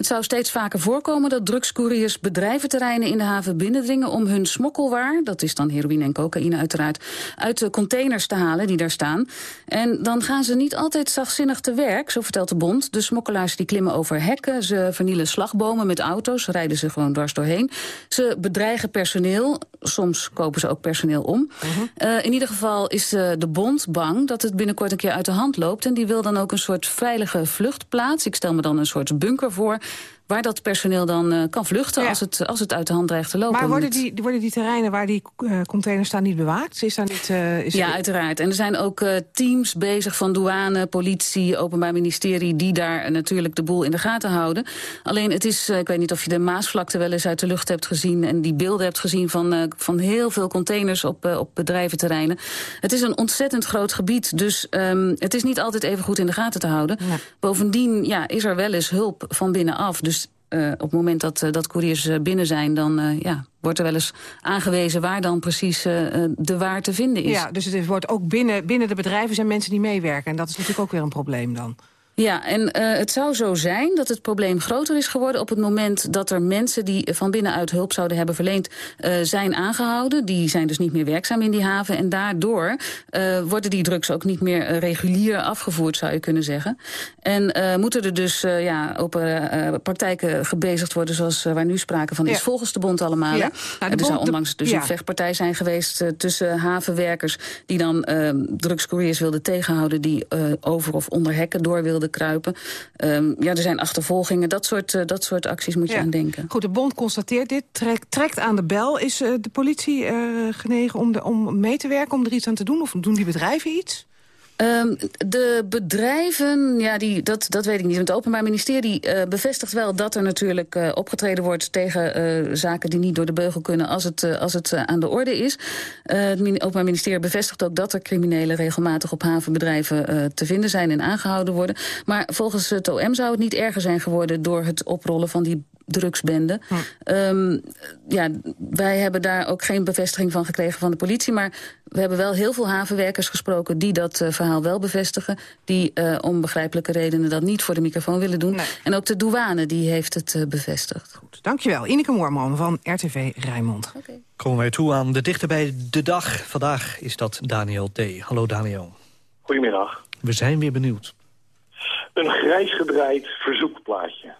Speaker 23: Het zou steeds vaker voorkomen dat drugscouriers bedrijventerreinen in de haven binnendringen om hun smokkelwaar, dat is dan heroïne en cocaïne uiteraard, uit de containers te halen die daar staan. En dan gaan ze niet altijd zachtzinnig te werk, zo vertelt de bond. De smokkelaars die klimmen over hekken, ze vernielen slagbomen met auto's, rijden ze gewoon dwars doorheen. Ze bedreigen personeel, soms kopen ze ook personeel om. Uh -huh. uh, in ieder geval is uh, de bond bang dat het binnenkort een keer uit de hand loopt en die wil dan ook een soort veilige vluchtplaats. Ik stel me dan een soort bunker voor waar dat personeel dan uh, kan vluchten ja. als, het, als het uit de hand dreigt te lopen.
Speaker 3: Maar worden die, worden die terreinen waar die uh, containers staan niet bewaakt? Is daar niet, uh, is
Speaker 23: ja, er... uiteraard. En er zijn ook teams bezig van douane, politie, openbaar ministerie... die daar natuurlijk de boel in de gaten houden. Alleen het is, ik weet niet of je de Maasvlakte wel eens uit de lucht hebt gezien... en die beelden hebt gezien van, van heel veel containers op, op bedrijventerreinen. Het is een ontzettend groot gebied, dus um, het is niet altijd even goed in de gaten te houden. Ja. Bovendien ja, is er wel eens hulp van binnenaf, dus op het moment dat, uh, dat couriers uh, binnen zijn... dan ja, wordt er wel eens aangewezen waar dan precies de waar te vinden is.
Speaker 3: Ja, dus het wordt ook binnen, binnen de bedrijven zijn mensen die meewerken. En dat is natuurlijk ook weer een probleem dan.
Speaker 23: Ja, en uh, het zou zo zijn dat het probleem groter is geworden... op het moment dat er mensen die van binnenuit hulp zouden hebben verleend... Uh, zijn aangehouden. Die zijn dus niet meer werkzaam in die haven. En daardoor uh, worden die drugs ook niet meer regulier afgevoerd, zou je kunnen zeggen. En moeten er dus ja, op praktijken gebezigd worden... zoals waar nu sprake van is, ja. volgens de bond allemaal. Ja. Nou, de er zou onlangs dus ja. een vechtpartij zijn geweest tussen havenwerkers... die dan drugscouriers wilden tegenhouden... die over of onder hekken door wilden kruipen. Um, ja, er zijn achtervolgingen. Dat soort, uh, dat soort acties moet je ja. aan denken.
Speaker 3: Goed, de bond constateert dit, trekt, trekt aan de bel. Is uh, de politie uh, genegen om, de, om mee te werken, om er iets aan te doen? Of doen die bedrijven iets?
Speaker 23: Um, de bedrijven, ja, die, dat, dat weet ik niet. Het Openbaar Ministerie uh, bevestigt wel dat er natuurlijk uh, opgetreden wordt... tegen uh, zaken die niet door de beugel kunnen als het, als het aan de orde is. het Openbaar Ministerie bevestigt ook dat er criminelen... regelmatig op havenbedrijven te vinden zijn en aangehouden worden. Maar volgens het OM zou het niet erger zijn geworden... door het oprollen van die drugsbende. Hm. Um, ja, wij hebben daar ook geen bevestiging van gekregen van de politie... maar we hebben wel heel veel havenwerkers gesproken... die dat uh, verhaal wel bevestigen. Die uh, om begrijpelijke redenen dat niet voor de microfoon willen doen. Nee. En ook de douane die heeft het uh, bevestigd.
Speaker 3: Goed, dankjewel. Ineke Moorman van RTV Rijnmond.
Speaker 2: Okay. Komen wij toe aan de dichter bij de dag. Vandaag is dat Daniel D. Hallo Daniel.
Speaker 24: Goedemiddag.
Speaker 2: We zijn weer benieuwd.
Speaker 24: Een grijs gedraaid verzoekplaatje.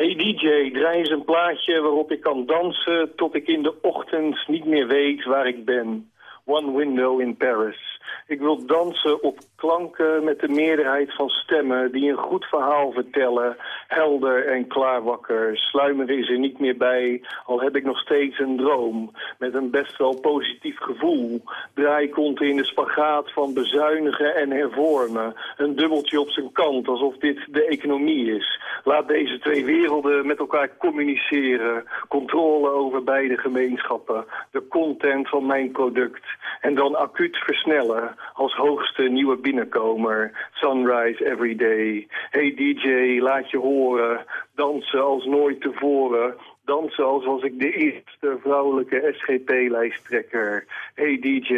Speaker 24: Hey DJ, draai eens een plaatje waarop ik kan dansen tot ik in de ochtend niet meer weet waar ik ben. One Window in Paris. Ik wil dansen op klanken met de meerderheid van stemmen die een goed verhaal vertellen. Helder en klaarwakker. Sluimer is er niet meer bij, al heb ik nog steeds een droom. Met een best wel positief gevoel. Draai komt in de spagaat van bezuinigen en hervormen. Een dubbeltje op zijn kant, alsof dit de economie is. Laat deze twee werelden met elkaar communiceren. Controle over beide gemeenschappen. De content van mijn product. En dan acuut versnellen als hoogste nieuwe binnenkomer. Sunrise every day. Hey DJ, laat je horen. Dansen als nooit tevoren. Dansen als was ik de eerste vrouwelijke SGP-lijsttrekker. Hey DJ,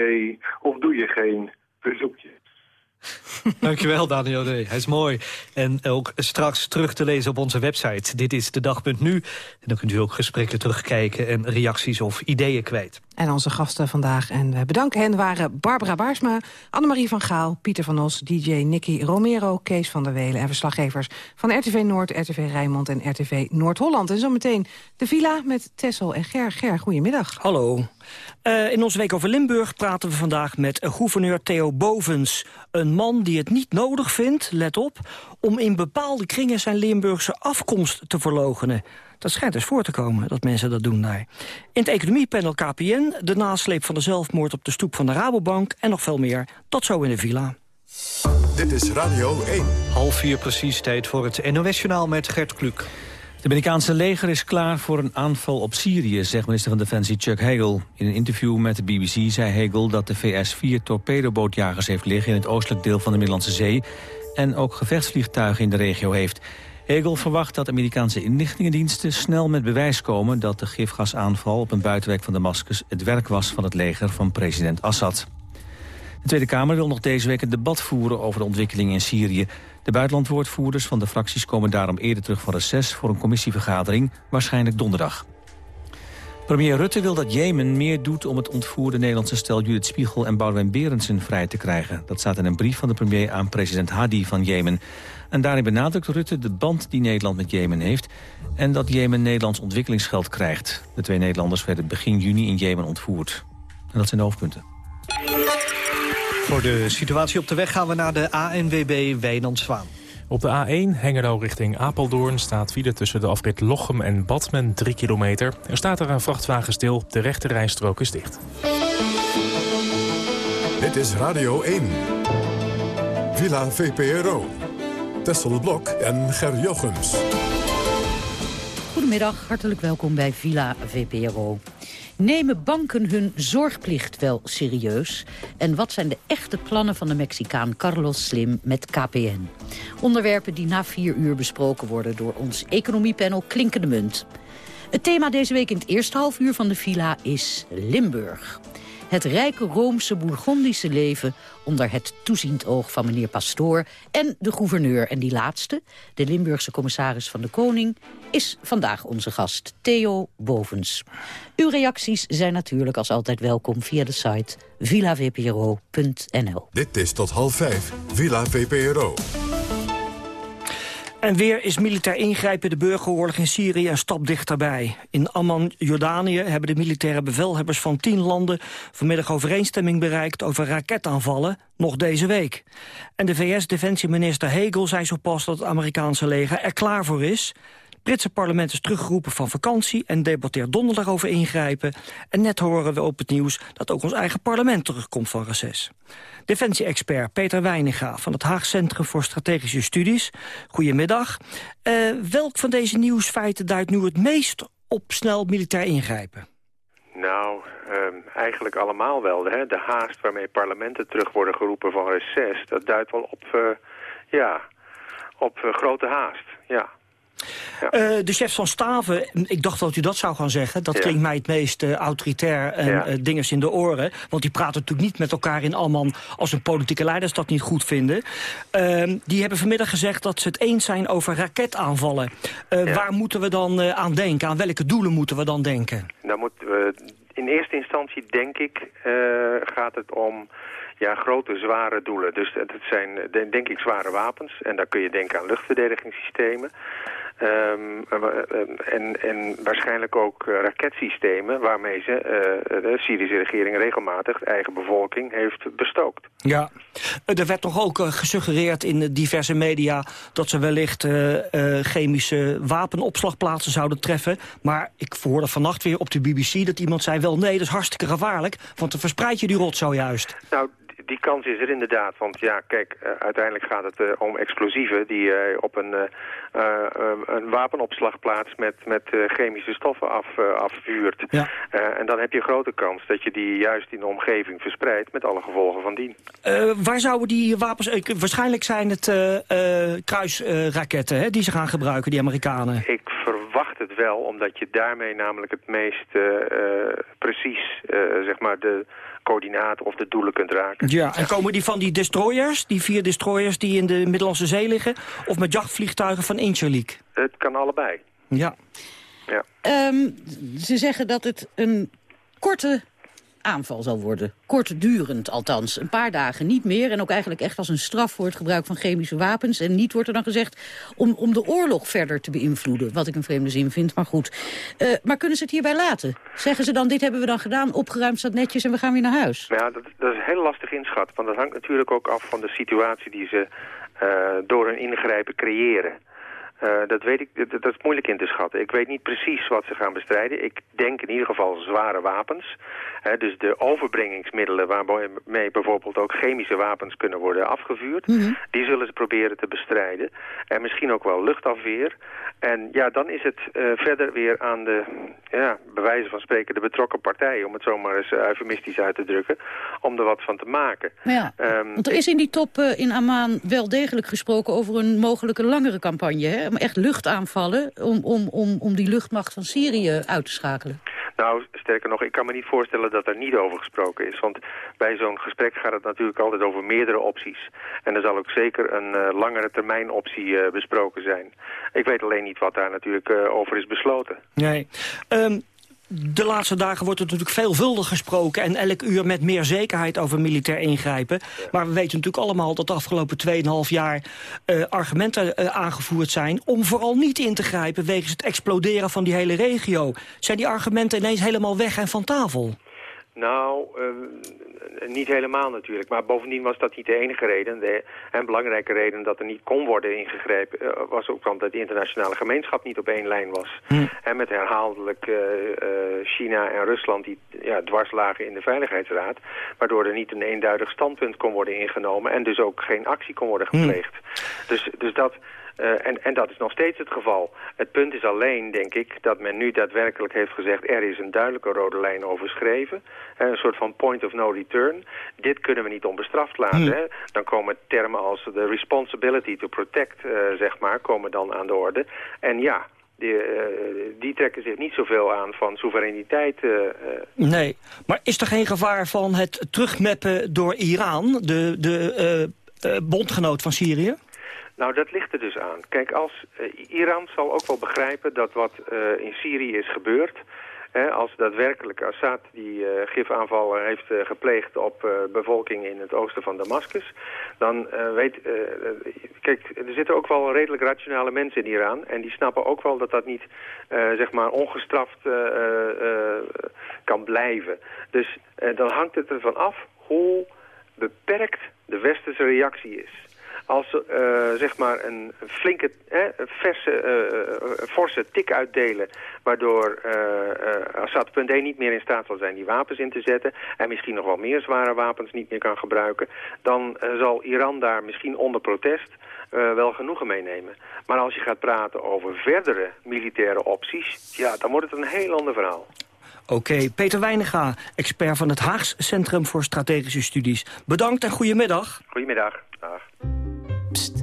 Speaker 24: of doe je geen verzoekje?
Speaker 2: Dankjewel, Daniel D. Hij is mooi. En ook straks terug te lezen op onze website. Dit is de dag.nu. En dan kunt u ook gesprekken terugkijken en reacties of ideeën kwijt.
Speaker 3: En onze gasten vandaag, en we bedanken hen, waren Barbara Baarsma... Annemarie van Gaal, Pieter van Os, DJ Nicky Romero... Kees van der Welen en verslaggevers van RTV Noord, RTV Rijnmond en RTV Noord-Holland. En zometeen de villa met Tessel en Ger. Ger, goedemiddag.
Speaker 25: Hallo. Uh, in onze week over Limburg praten we vandaag met gouverneur Theo Bovens. Een man die het niet nodig vindt, let op... om in bepaalde kringen zijn Limburgse afkomst te verlogenen. Dat schijnt dus voor te komen, dat mensen dat doen daar. In het economiepanel KPN, de nasleep van de zelfmoord op de stoep van de Rabobank... en nog veel meer. Tot zo in de villa.
Speaker 1: Dit is Radio 1.
Speaker 2: Half vier precies tijd voor het NOS-journaal met Gert Kluk.
Speaker 4: Het Amerikaanse leger is klaar voor een aanval op Syrië, zegt minister van Defensie Chuck Hagel. In een interview met de BBC zei Hagel dat de VS vier torpedobootjagers heeft liggen in het oostelijk deel van de Middellandse Zee en ook gevechtsvliegtuigen in de regio heeft. Hegel verwacht dat Amerikaanse inlichtingendiensten snel met bewijs komen... dat de gifgasaanval op een buitenwijk van Damascus het werk was van het leger van president Assad. De Tweede Kamer wil nog deze week een debat voeren over de ontwikkelingen in Syrië. De buitenlandwoordvoerders van de fracties komen daarom eerder terug van reces... voor een commissievergadering, waarschijnlijk donderdag. Premier Rutte wil dat Jemen meer doet om het ontvoerde Nederlandse stel Judith Spiegel en Boudewijn Berendsen vrij te krijgen. Dat staat in een brief van de premier aan president Hadi van Jemen. En daarin benadrukt Rutte de band die Nederland met Jemen heeft... en dat Jemen Nederlands ontwikkelingsgeld krijgt. De twee Nederlanders werden begin juni in Jemen ontvoerd. En dat zijn de hoofdpunten.
Speaker 2: Voor de situatie op de weg gaan we naar de ANWB Wijnand Zwaan.
Speaker 26: Op de A1 Hengelo richting Apeldoorn staat file tussen de afrit Lochem en Badmen 3 kilometer. Er staat er een vrachtwagen stil, de rechte rijstrook is dicht.
Speaker 1: Dit is Radio 1. Villa VPRO. Tessel Blok en Ger Jochems.
Speaker 27: Goedemiddag, hartelijk welkom bij Villa VPRO. Nemen banken hun zorgplicht wel serieus? En wat zijn de echte plannen van de Mexicaan Carlos Slim met KPN? Onderwerpen die na vier uur besproken worden door ons economiepanel Klinkende Munt. Het thema deze week in het eerste half uur van de villa is Limburg. Het rijke Roomse Bourgondische leven onder het toeziend oog van meneer Pastoor en de gouverneur. En die laatste, de Limburgse commissaris van de Koning, is vandaag onze gast, Theo Bovens. Uw reacties zijn natuurlijk als altijd welkom via de site villavpro.nl.
Speaker 1: Dit is tot half vijf, Villa VPRO.
Speaker 25: En weer is militair ingrijpen de burgeroorlog in Syrië een stap dichterbij. In Amman, Jordanië, hebben de militaire bevelhebbers van tien landen... vanmiddag overeenstemming bereikt over raketaanvallen, nog deze week. En de VS-defensieminister Hegel zei zo pas dat het Amerikaanse leger er klaar voor is... Britse parlement is teruggeroepen van vakantie en debatteert donderdag over ingrijpen. En net horen we op het nieuws dat ook ons eigen parlement terugkomt van reces. Defensie-expert Peter Weininga van het Haag Centrum voor Strategische Studies. Goedemiddag. Uh, welk van deze nieuwsfeiten duidt nu het meest op snel militair ingrijpen?
Speaker 28: Nou, um, eigenlijk allemaal wel. Hè? De haast waarmee parlementen terug worden geroepen van reces... dat duidt wel op, uh, ja, op uh, grote haast, ja.
Speaker 25: Uh, de chef van Staven, ik dacht dat u dat zou gaan zeggen. Dat klinkt mij het meest uh, autoritair en ja. uh, dinges in de oren. Want die praten natuurlijk niet met elkaar in Alman... als hun politieke leiders dat niet goed vinden. Ehm, die hebben vanmiddag gezegd dat ze het eens zijn over raketaanvallen. Waar moeten we dan aan denken? Aan welke doelen moeten we dan denken?
Speaker 28: Dan moeten we, in eerste instantie, denk ik, gaat het om ja, grote, zware doelen. Dus dat zijn, denk ik, zware wapens. En daar kun je denken aan luchtverdedigingssystemen. Um, en, en waarschijnlijk ook uh, raketsystemen waarmee ze uh, de Syrische regering regelmatig eigen bevolking heeft bestookt.
Speaker 25: Ja, er werd toch ook gesuggereerd in diverse media dat ze wellicht chemische wapenopslagplaatsen zouden treffen. Maar ik hoorde vannacht weer op de BBC dat iemand zei wel nee, dat is hartstikke gevaarlijk, want dan verspreid je die rotzooi juist.
Speaker 28: Nou, die kans is er inderdaad. Want ja, kijk, uh, uiteindelijk gaat het uh, om explosieven die uh, op een, een wapenopslagplaats met, met chemische stoffen af, afvuurt. Ja. en dan heb je grote kans dat je die juist in de omgeving verspreidt met alle gevolgen van dien.
Speaker 25: waar zouden die wapens... waarschijnlijk zijn het kruisraketten hè, die ze gaan gebruiken, die Amerikanen.
Speaker 28: Ik verwacht het wel, omdat je daarmee namelijk het meest uh, precies, zeg maar, de coördinaten of de doelen kunt raken.
Speaker 25: Ja, en komen die van die destroyers, die vier destroyers die in de Middellandse Zee liggen, of met jachtvliegtuigen van Incirlik?
Speaker 28: Het kan allebei.
Speaker 25: Ja.
Speaker 28: ja.
Speaker 27: Um, ze zeggen dat het een korte aanval zal worden. Kortdurend althans. Een paar dagen, niet meer. En ook eigenlijk echt als een straf voor het gebruik van chemische wapens. En niet wordt er dan gezegd om, om de oorlog verder te beïnvloeden. Wat ik een vreemde zin vind, maar goed. Uh, maar kunnen ze het hierbij laten? Zeggen ze dan, dit hebben we dan gedaan, opgeruimd staat netjes en we gaan weer naar huis?
Speaker 28: Ja, dat, dat is heel lastig inschat. Want dat hangt natuurlijk ook af van de situatie die ze uh, door hun ingrijpen creëren. Uh, dat weet ik, dat, dat, is moeilijk in te schatten. Ik weet niet precies wat ze gaan bestrijden. Ik denk in ieder geval zware wapens. Dus de overbrengingsmiddelen waarmee bijvoorbeeld ook chemische wapens kunnen worden afgevuurd. Mm -hmm. Die zullen ze proberen te bestrijden. En misschien ook wel luchtafweer. En ja, dan is het uh, verder weer aan de, ja, bij wijze van spreken, de betrokken partij, om het zomaar eens eufemistisch uit te drukken, om er wat van te maken.
Speaker 27: Ja, um, want er is in die top in Amman wel degelijk gesproken over een mogelijke langere campagne, hè? Echt luchtaanvallen om, om, om, om die luchtmacht van Syrië uit te schakelen?
Speaker 28: Nou, sterker nog, ik kan me niet voorstellen dat er niet over gesproken is. Want bij zo'n gesprek gaat het natuurlijk altijd over meerdere opties. En er zal ook zeker een uh, langere termijn optie uh, besproken zijn. Ik weet alleen niet wat daar natuurlijk uh, over is besloten.
Speaker 25: Nee. Um, de laatste dagen wordt er natuurlijk veelvuldig gesproken... en elk uur met meer zekerheid over militair ingrijpen. Maar we weten natuurlijk allemaal dat de afgelopen 2,5 jaar... Uh, argumenten uh, aangevoerd zijn om vooral niet in te grijpen... wegens het exploderen van die hele regio. Zijn die argumenten ineens helemaal weg en van tafel?
Speaker 28: Nou, uh, niet helemaal natuurlijk. Maar bovendien was dat niet de enige reden. De, en belangrijke reden dat er niet kon worden ingegrepen... Uh, was ook omdat de internationale gemeenschap niet op één lijn was. Hm. En met herhaaldelijk uh, China en Rusland die ja, dwars lagen in de Veiligheidsraad... waardoor er niet een eenduidig standpunt kon worden ingenomen... en dus ook geen actie kon worden gepleegd. Hm. Dus, dus dat... Uh, en, en dat is nog steeds het geval. Het punt is alleen, denk ik, dat men nu daadwerkelijk heeft gezegd... er is een duidelijke rode lijn overschreven. Uh, een soort van point of no return. Dit kunnen we niet onbestraft laten. Hmm. Hè? Dan komen termen als de responsibility to protect, uh, zeg maar, komen dan aan de orde. En ja, die, uh, die, trekken zich niet zoveel aan van soevereiniteit.
Speaker 25: Nee, maar is er geen gevaar van het terugmeppen door Iran, de, de bondgenoot van Syrië?
Speaker 28: Nou, dat ligt er dus aan. Kijk, als uh, Iran zal ook wel begrijpen dat wat uh, in Syrië is gebeurd... Als daadwerkelijk Assad die uh, gifaanval heeft gepleegd op bevolking in het oosten van Damascus... dan weet... kijk, er zitten ook wel redelijk rationale mensen in Iran... en die snappen ook wel dat dat niet, zeg maar, ongestraft kan blijven. Dus dan hangt het ervan af hoe beperkt de westerse reactie is als uh, zeg maar een flinke, eh, verse, uh, forse tik uitdelen... waardoor Assad punt 1 niet meer in staat zal zijn die wapens in te zetten... en misschien nog wel meer zware wapens niet meer kan gebruiken... dan zal Iran daar misschien onder protest wel genoegen meenemen. Maar als je gaat praten over verdere militaire opties... ja, dan wordt het een heel ander verhaal.
Speaker 25: Oké, okay, Peter Weinega, expert van het Haags Centrum voor Strategische Studies. Bedankt en goedemiddag.
Speaker 28: Goedemiddag. Dag.
Speaker 29: Psst.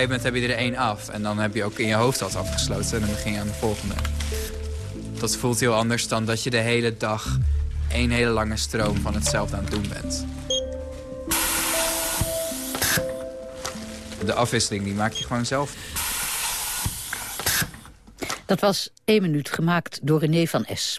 Speaker 29: Gegeven moment heb je er één af. En dan heb je ook in je hoofd dat afgesloten. En dan ging je aan de volgende. Dat voelt heel anders dan dat je de hele dag... één hele lange stroom van hetzelfde aan het doen bent. De afwisseling die maak je gewoon zelf.
Speaker 27: Dat was één minuut gemaakt door René van S.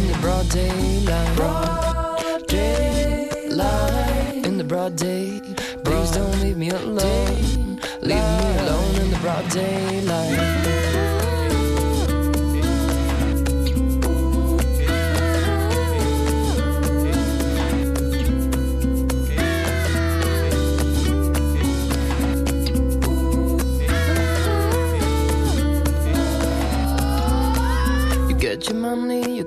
Speaker 30: In the broad daylight. Broad daylight. In the broad day. Please don't leave me alone. Leave me alone in the broad daylight. You get your money,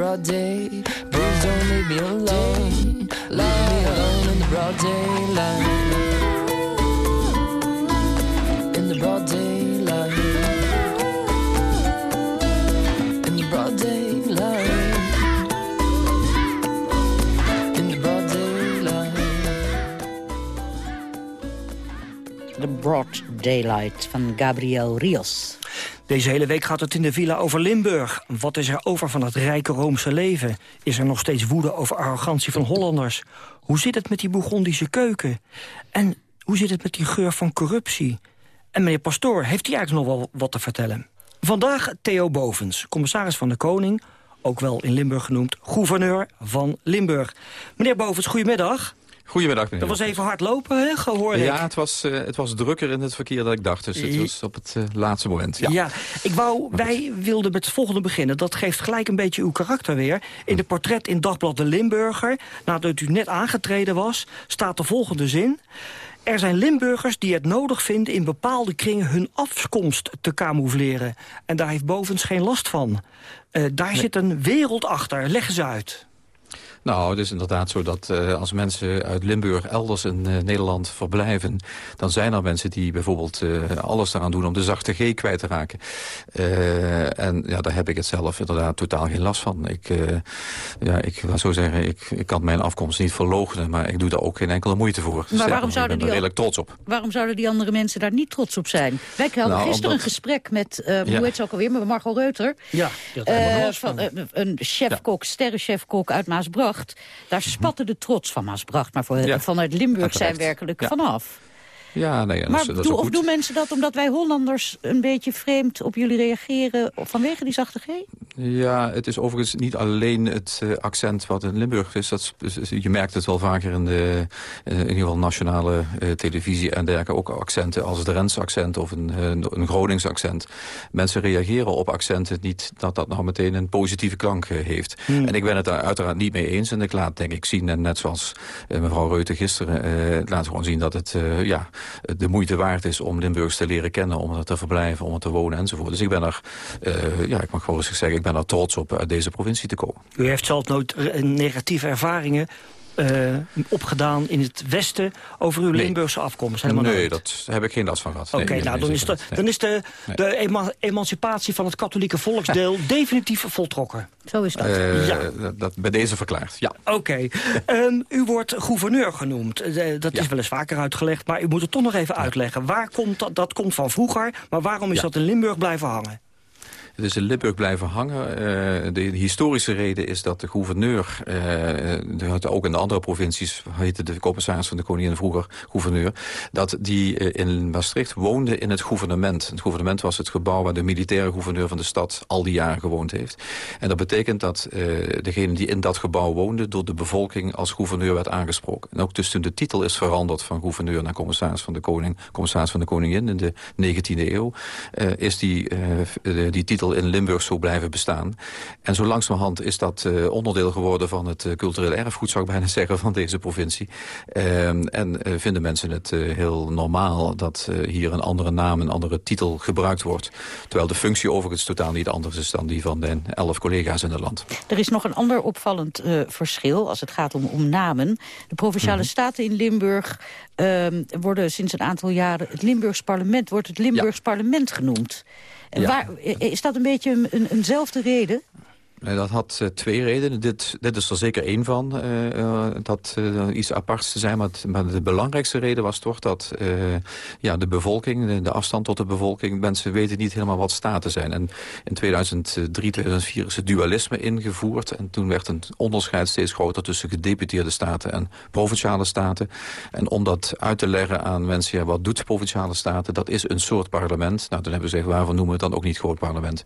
Speaker 30: broad day. Please don't leave me alone. Leave me alone in the broad daylight. In the broad daylight. In the broad daylight. The Broad Daylight
Speaker 27: van Gabriel Rios.
Speaker 25: Deze hele week gaat het in de villa over Limburg. Wat is er over van het rijke Roomse leven? Is er nog steeds woede over arrogantie van Hollanders? Hoe zit het met die Bourgondische keuken? En hoe zit het met die geur van corruptie? En meneer Pastoor, heeft hij eigenlijk nog wel wat te vertellen? Vandaag Theo Bovens, commissaris van de Koning... ook wel in Limburg genoemd, gouverneur van Limburg. Meneer Bovens, goedemiddag.
Speaker 31: Goedemiddag, meneer.
Speaker 25: Dat was even hard lopen, hè, gehoord
Speaker 31: Ja, het was, uh, het was drukker in het verkeer dan ik dacht. Dus het was op het uh, laatste moment, ja.
Speaker 25: ja. ik wou, wij wilden met het volgende beginnen. Dat geeft gelijk een beetje uw karakter weer. In de portret in Dagblad de Limburger, nadat u net aangetreden was... staat de volgende zin... Er zijn Limburgers die het nodig vinden in bepaalde kringen hun afkomst te camoufleren. En daar heeft Bovens geen last van. Uh, daar zit een wereld achter. Leg eens uit.
Speaker 31: Nou, het is inderdaad zo dat uh, als mensen uit Limburg elders in uh, Nederland verblijven... dan zijn er mensen die bijvoorbeeld uh, alles eraan doen om de zachte G kwijt te raken. en ja, daar heb ik het zelf inderdaad totaal geen last van. Ik, ja, ik zo zeggen, ik, ik kan mijn afkomst niet verloochenen... maar ik doe daar ook geen enkele moeite voor.
Speaker 27: Maar waarom zouden
Speaker 31: ik ben er redelijk trots op.
Speaker 27: Waarom zouden die andere mensen daar niet trots op zijn? Wij hadden nou, gisteren omdat... een gesprek met, ja. hoe heet ze ook alweer, met Margot Reuter.
Speaker 25: Ja,
Speaker 27: van, een chefkok, sterrenchefkok uit Maasbracht. Daar spatte de trots van Maasbracht, maar voor, vanuit Limburg zijn werkelijk vanaf.
Speaker 31: Ja, nee,
Speaker 27: maar
Speaker 31: dat, dat
Speaker 27: doe, of doen mensen dat omdat wij Hollanders een beetje vreemd op jullie reageren vanwege die zachte G?
Speaker 31: Ja, het is overigens niet alleen het uh, accent wat in Limburg is. Dat, je merkt het wel vaker in de uh, in ieder geval nationale uh, televisie en dergelijke. Ook accenten als het Drentse accent of een, een Gronings accent. Mensen reageren op accenten niet dat dat nou meteen een positieve klank heeft. Hmm. En ik ben het daar uiteraard niet mee eens. En ik laat denk ik zien, en net zoals mevrouw Reuter gisteren, laat gewoon zien dat het ja, de moeite waard is om Limburgs te leren kennen, om er te verblijven, om er te wonen enzovoort. Dus ik ben er, ja, ik mag gewoon eens zeggen, ik ben er trots op uit deze provincie te komen.
Speaker 25: U heeft zelf nooit negatieve ervaringen uh, opgedaan in het Westen over uw Limburgse afkomst?
Speaker 31: Helemaal
Speaker 25: nee,
Speaker 31: nooit. dat heb ik geen last van gehad.
Speaker 25: Oké, okay,
Speaker 31: nee,
Speaker 25: nou, dan, is de, dan is de, de ema emancipatie van het katholieke volksdeel definitief voltrokken.
Speaker 27: Zo is dat.
Speaker 31: Uh,
Speaker 25: ja.
Speaker 31: dat. Bij deze verklaard, ja.
Speaker 25: Oké. Okay. um, u wordt gouverneur genoemd. Uh, dat ja. is wel eens vaker uitgelegd, maar u moet het toch nog even uitleggen. Waar komt dat? Dat komt van vroeger, maar waarom is dat in Limburg blijven hangen?
Speaker 31: Is in Limburg blijven hangen. Uh, de, historische reden is dat de gouverneur, uh, ook in de andere provincies heette de commissaris van de koningin vroeger gouverneur, dat die in Maastricht woonde in het gouvernement. Het gouvernement was het gebouw waar de militaire gouverneur van de stad al die jaren gewoond heeft. En dat betekent dat degene die in dat gebouw woonde door de bevolking als gouverneur werd aangesproken. En ook dus toen de titel is veranderd van gouverneur naar commissaris van de koning, commissaris van de koningin in de 19e eeuw, is die, die titel in Limburg zo blijven bestaan. En zo langzamerhand is dat uh, onderdeel geworden van het uh, cultureel erfgoed, zou ik bijna zeggen, van deze provincie. Uh, en eh, vinden mensen het heel normaal dat hier een andere naam, een andere titel gebruikt wordt. Terwijl de functie overigens totaal niet anders is dan die van de elf collega's in het land.
Speaker 27: Er is nog een ander opvallend verschil als het gaat om, om namen. De Provinciale mm Staten in Limburg ehm, worden sinds een aantal jaren... het Limburgs parlement wordt het Limburgs parlement genoemd. Waar, is dat een beetje een, eenzelfde reden?
Speaker 31: Dat had uh, twee redenen. Dit, dit is er zeker één van, uh, uh, dat iets aparts te zijn. Maar, de belangrijkste reden was toch dat ja, de bevolking, de, afstand tot de bevolking... mensen weten niet helemaal wat staten zijn. En in 2003, 2004 is het dualisme ingevoerd. En toen werd een onderscheid steeds groter tussen gedeputeerde staten en provinciale staten. En om dat uit te leggen aan mensen, ja, wat doet provinciale staten? Dat is een soort parlement. Nou, dan hebben we gezegd, waarvan noemen we het dan ook niet groot parlement?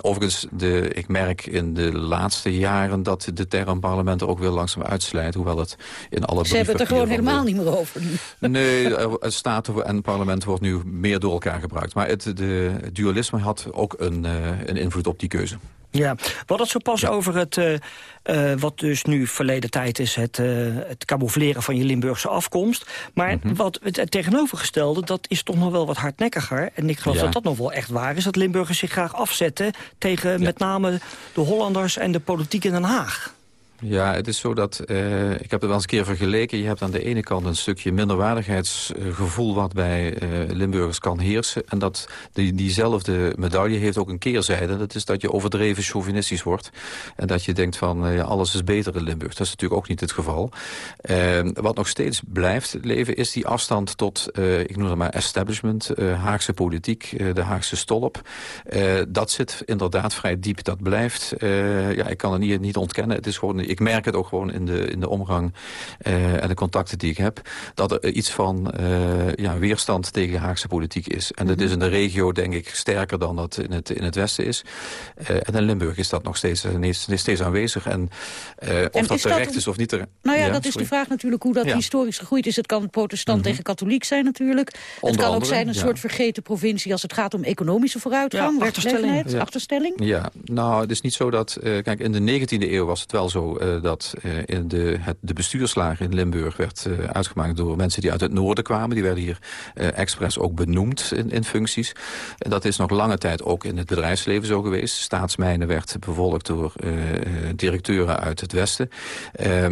Speaker 31: Overigens, de, ik merk in de laatste jaren... dat de term parlement er ook weer langzaam uitslijt. Hoewel het in alle
Speaker 27: Ze hebben het er gewoon helemaal niet meer over.
Speaker 31: Nee, staten en parlement wordt nu meer door elkaar gebruikt. Maar het, de, dualisme had ook een, uh, een invloed op die keuze.
Speaker 25: Ja, we hadden het zo pas over het, uh, uh, wat dus nu verleden tijd is... het, uh, het camoufleren van je Limburgse afkomst. Maar mm -hmm. wat het tegenovergestelde, dat is toch nog wel wat hardnekkiger. En ik geloof ja. dat dat nog wel echt waar is. Dat Limburgers zich graag afzetten tegen ja. met name de Hollanders... en de politiek in Den Haag.
Speaker 31: Ja, het is zo dat, uh, ik heb het wel eens een keer vergeleken... je hebt aan de ene kant een stukje minderwaardigheidsgevoel... wat bij uh, Limburgers kan heersen. En dat die, diezelfde medaille heeft ook een keerzijde. Dat is dat je overdreven chauvinistisch wordt. En dat je denkt van, uh, alles is beter in Limburg. Dat is natuurlijk ook niet het geval. wat nog steeds blijft leven is die afstand tot, ik noem het maar establishment... Haagse politiek, de Haagse stolp. dat zit inderdaad vrij diep, dat blijft. ja, ik kan het niet, niet ontkennen. Het is gewoon ik merk het ook gewoon in de, in de omgang uh, en de contacten die ik heb... dat er iets van uh, ja, weerstand tegen Haagse politiek is. En dat is in de regio, denk ik, sterker dan dat in het, in het Westen is. Uh, en in Limburg is dat nog steeds, steeds, steeds aanwezig. En of en dat terecht is of niet terecht...
Speaker 27: Nou ja, ja dat sorry. is de vraag natuurlijk hoe dat ja. historisch gegroeid is. Het kan protestant mm -hmm. tegen katholiek zijn natuurlijk. Onder het kan andere, ook zijn een ja. soort vergeten provincie... als het gaat om economische vooruitgang,
Speaker 25: achterstelling.
Speaker 27: achterstelling.
Speaker 31: Ja, nou, het is niet zo dat... kijk, in de 19e eeuw was het wel zo uh, dat uh, in de, het, de bestuurslager in Limburg werd uh, uitgemaakt door mensen die uit het noorden kwamen. Die werden hier expres ook benoemd in, in functies. En dat is nog lange tijd ook in het bedrijfsleven zo geweest. Staatsmijnen werd bevolkt door directeuren uit het westen.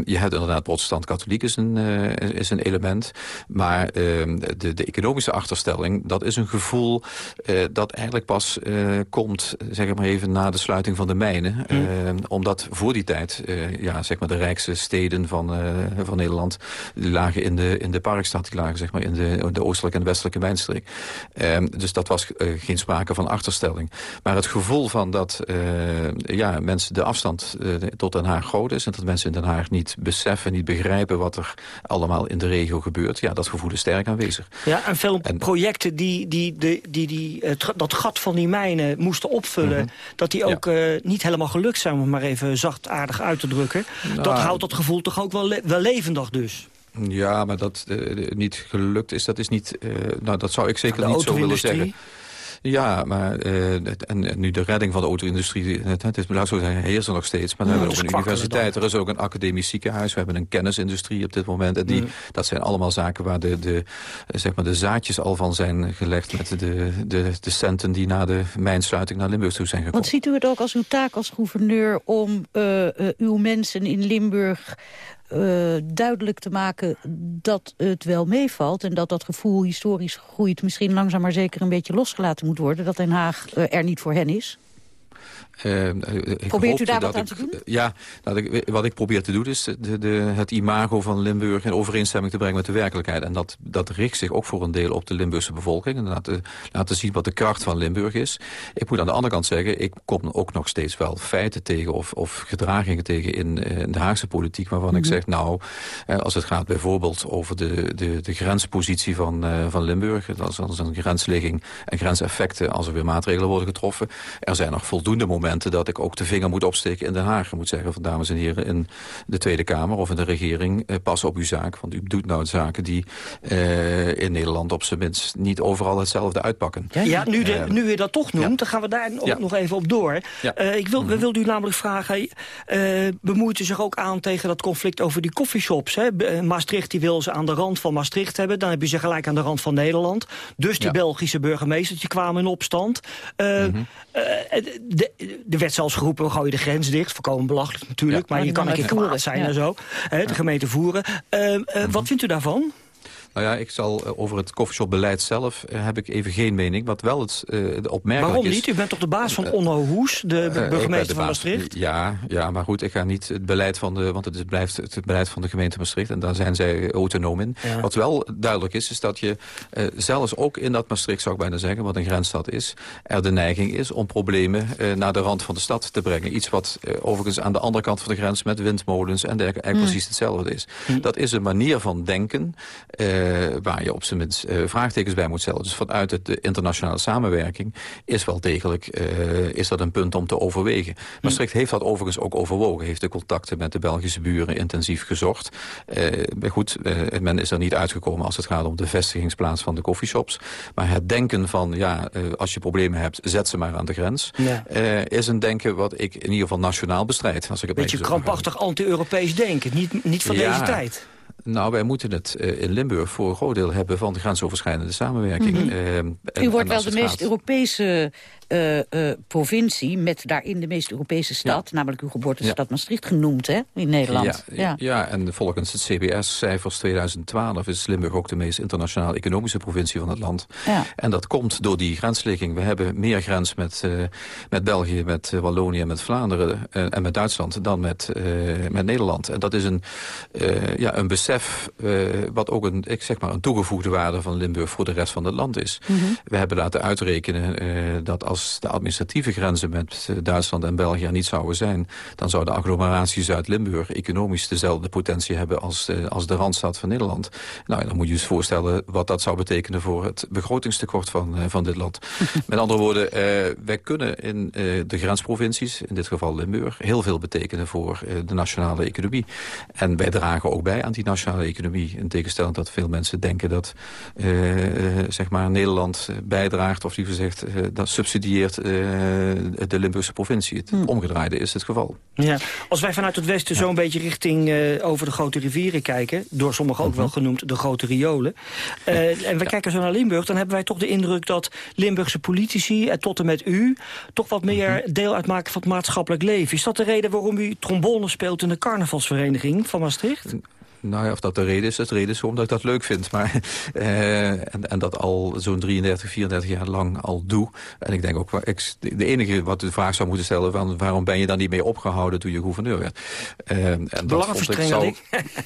Speaker 31: je hebt inderdaad protestant-katholiek is, een is een element. Maar ehm, de, de economische achterstelling, dat is een gevoel dat eigenlijk pas komt, zeg maar even, na de sluiting van de mijnen. Mm. omdat voor die tijd ja, zeg maar de rijkste steden van, uh, van Nederland... die lagen in de, in de parkstad, die lagen zeg maar, in de, de oostelijke en westelijke mijnstreek. Um, dus dat was uh, geen sprake van achterstelling. Maar het gevoel van dat uh, ja, mensen de afstand tot Den Haag groot is... en dat mensen in Den Haag niet beseffen, niet begrijpen... wat er allemaal in de regio gebeurt, ja, dat gevoel is sterk aanwezig.
Speaker 25: Ja, en veel en, projecten die, die, die, die, die het, dat gat van die mijnen moesten opvullen... Mm -hmm. dat die ook ja. niet helemaal gelukt zijn, om maar even zachtaardig uit te drukken. Nou, dat houdt dat gevoel toch ook wel, le wel levendig dus?
Speaker 31: Ja, maar dat uh, niet gelukt is, dat is niet... Uh, nou, dat zou ik zeker niet zo willen zeggen. Ja, maar uh, en, nu de redding van de auto-industrie, het, het is zo zeggen, heerst er nog steeds. Maar ja, we hebben ook een universiteit, er is ook een academisch ziekenhuis, we hebben een kennisindustrie op dit moment. En die, mm. dat zijn allemaal zaken waar de, de, zeg maar de zaadjes al van zijn gelegd met de, de, de centen die na de mijnsluiting naar Limburg toe zijn gekomen.
Speaker 27: Want ziet u het ook als uw taak als gouverneur om uh, uh, uw mensen in Limburg uh, duidelijk te maken dat het wel meevalt... en dat dat gevoel historisch groeit misschien langzaam maar zeker een beetje losgelaten moet worden... dat Den Haag uh, er niet voor hen is?
Speaker 31: Uh,
Speaker 27: Probeert u daar wat aan te doen?
Speaker 31: Ja, nou, ik, wat ik probeer te doen is de, de, het imago van Limburg in overeenstemming te brengen met de werkelijkheid. En dat, dat richt zich ook voor een deel op de Limburgse bevolking. En laten, laten zien wat de kracht van Limburg is. Ik moet aan de andere kant zeggen, ik kom ook nog steeds wel feiten tegen of, of gedragingen tegen in, in de Haagse politiek. Waarvan ik
Speaker 27: Mhm.
Speaker 31: zeg, nou, als het gaat bijvoorbeeld over de, de, de grenspositie van, uh, van Limburg. Als, als een grensligging en grenseffecten als er weer maatregelen worden getroffen. Er zijn nog voldoende momenten dat ik ook de vinger moet opsteken in Den Haag. En moet zeggen van dames en heren in de Tweede Kamer of in de regering. Eh, pas op uw zaak, want u doet nou zaken die eh, in Nederland op zijn minst niet overal hetzelfde uitpakken.
Speaker 25: Ja, nu, de,
Speaker 31: Eh,
Speaker 25: nu u dat toch noemt, dan gaan we daar ook
Speaker 31: Ja.
Speaker 25: nog even op door. Eh, ik wil, we wilden u namelijk vragen, eh bemoeit u zich ook aan tegen dat conflict over die coffeeshops? Hè? Be- eh, Maastricht die wil ze aan de rand van Maastricht hebben, dan heb je ze gelijk aan de rand van Nederland. Dus die. Belgische burgemeesters die kwamen in opstand.
Speaker 31: Mhm.
Speaker 25: de- Er werd zelfs geroepen, we gooien de grens dicht. Voorkomen belachelijk natuurlijk,
Speaker 31: Ja.
Speaker 25: maar
Speaker 27: Maar
Speaker 25: je kan een keer kwaad
Speaker 27: voeren,
Speaker 25: zijn
Speaker 27: ja.
Speaker 25: en zo. Hè, de gemeente voeren. Eh, eh, Wat vindt u daarvan?
Speaker 31: Nou ja, ik zal eh, over het koffieshopbeleid zelf eh, heb ik even geen mening. Wat wel het eh, opmerkelijk
Speaker 25: Waarom
Speaker 31: is...
Speaker 25: niet? U bent toch de baas van Onno Hoes, de burgemeester
Speaker 31: de
Speaker 25: van. Maastricht?
Speaker 31: Ja, ja, maar goed, ik ga niet het beleid van de... want het is, blijft het beleid van de gemeente Maastricht... en daar zijn zij autonoom in.
Speaker 25: Ja.
Speaker 31: Wat wel duidelijk is, is dat je zelfs ook in dat Maastricht... zou ik bijna zeggen, wat een grensstad is... er de neiging is om problemen naar de rand van de stad te brengen. Iets wat overigens aan de andere kant van de grens... met windmolens en dergelijke eigenlijk
Speaker 25: Hmm.
Speaker 31: precies hetzelfde is. Dat is een manier van denken... waar je op zijn minst eh, vraagtekens bij moet stellen. Dus vanuit het, de internationale samenwerking... is wel degelijk eh, is dat een punt om te overwegen. Maastricht heeft dat overigens ook overwogen. Heeft de contacten met de Belgische buren intensief gezocht. Eh, maar goed, eh, men is er niet uitgekomen als het gaat om de vestigingsplaats van de coffeeshops. Maar het denken van, ja, eh, als je problemen hebt, zet ze maar aan de grens...
Speaker 25: Ja.
Speaker 31: eh, is een denken wat ik in ieder geval nationaal bestrijd. Als ik het
Speaker 25: Beetje krampachtig anti-Europees denken. Niet, niet van
Speaker 31: Ja.
Speaker 25: deze tijd.
Speaker 31: Nou, wij moeten het eh, in Limburg voor een groot deel hebben van de grensoverschrijdende samenwerking.
Speaker 27: Mhm.
Speaker 31: Eh, en-
Speaker 27: U wordt wel de meest
Speaker 31: gaat-
Speaker 27: Europese eh, eh, provincie... met daarin de meest Europese stad, namelijk uw geboortestad Maastricht genoemd, hè, in Nederland.
Speaker 31: Ja, ja. en volgens het CBS-cijfers 2012 is Limburg ook de meest internationaal economische provincie van het land.
Speaker 27: Ja.
Speaker 31: En dat komt door die grensligging. We hebben meer grens met, eh, met België, met Wallonië met Vlaanderen en met Duitsland dan met, met Nederland. En dat is een, ja, een besef wat ook een, ik zeg maar, een toegevoegde waarde van Limburg voor de rest van het land is.
Speaker 27: Mhm.
Speaker 31: We hebben laten uitrekenen dat als de administratieve grenzen met eh, Duitsland en België er niet zouden zijn, dan zou de agglomeratie Zuid-Limburg economisch dezelfde potentie hebben als, de- als de Randstad van Nederland. Nou, dan moet je je eens voorstellen wat dat zou betekenen voor het begrotingstekort van, eh, van dit land. met andere woorden, eh, wij kunnen in eh, de grensprovincies, in dit geval Limburg, heel veel betekenen voor eh, de nationale economie. En wij dragen ook bij aan die nationale economie. In tegenstelling dat veel mensen denken dat eh, eh, zeg maar Nederland eh, bijdraagt, of liever gezegd, eh, dat subsidieert eh, de Limburgse provincie. Het omgedraaide is het geval.
Speaker 25: Ja. Als wij vanuit het westen zo'n beetje richting eh, over de grote rivieren kijken... door sommigen ook wel genoemd de grote riolen... eh, en we kijken zo naar Limburg... dan hebben wij toch de indruk dat Limburgse politici... en tot en met u toch wat meer deel uitmaken van het maatschappelijk leven. Is dat de reden waarom u trombone speelt in de carnavalsvereniging van Maastricht?
Speaker 31: Nou ja, of dat de reden is, dat de reden is omdat ik dat leuk vind. Maar, eh, en, en dat al zo'n 33, 34 jaar lang al doe. En ik denk ook, wel- ik, de enige wat de vraag zou moeten stellen... Van, waarom ben je dan niet mee opgehouden toen je gouverneur werd? Eh, en dat vond ik zo-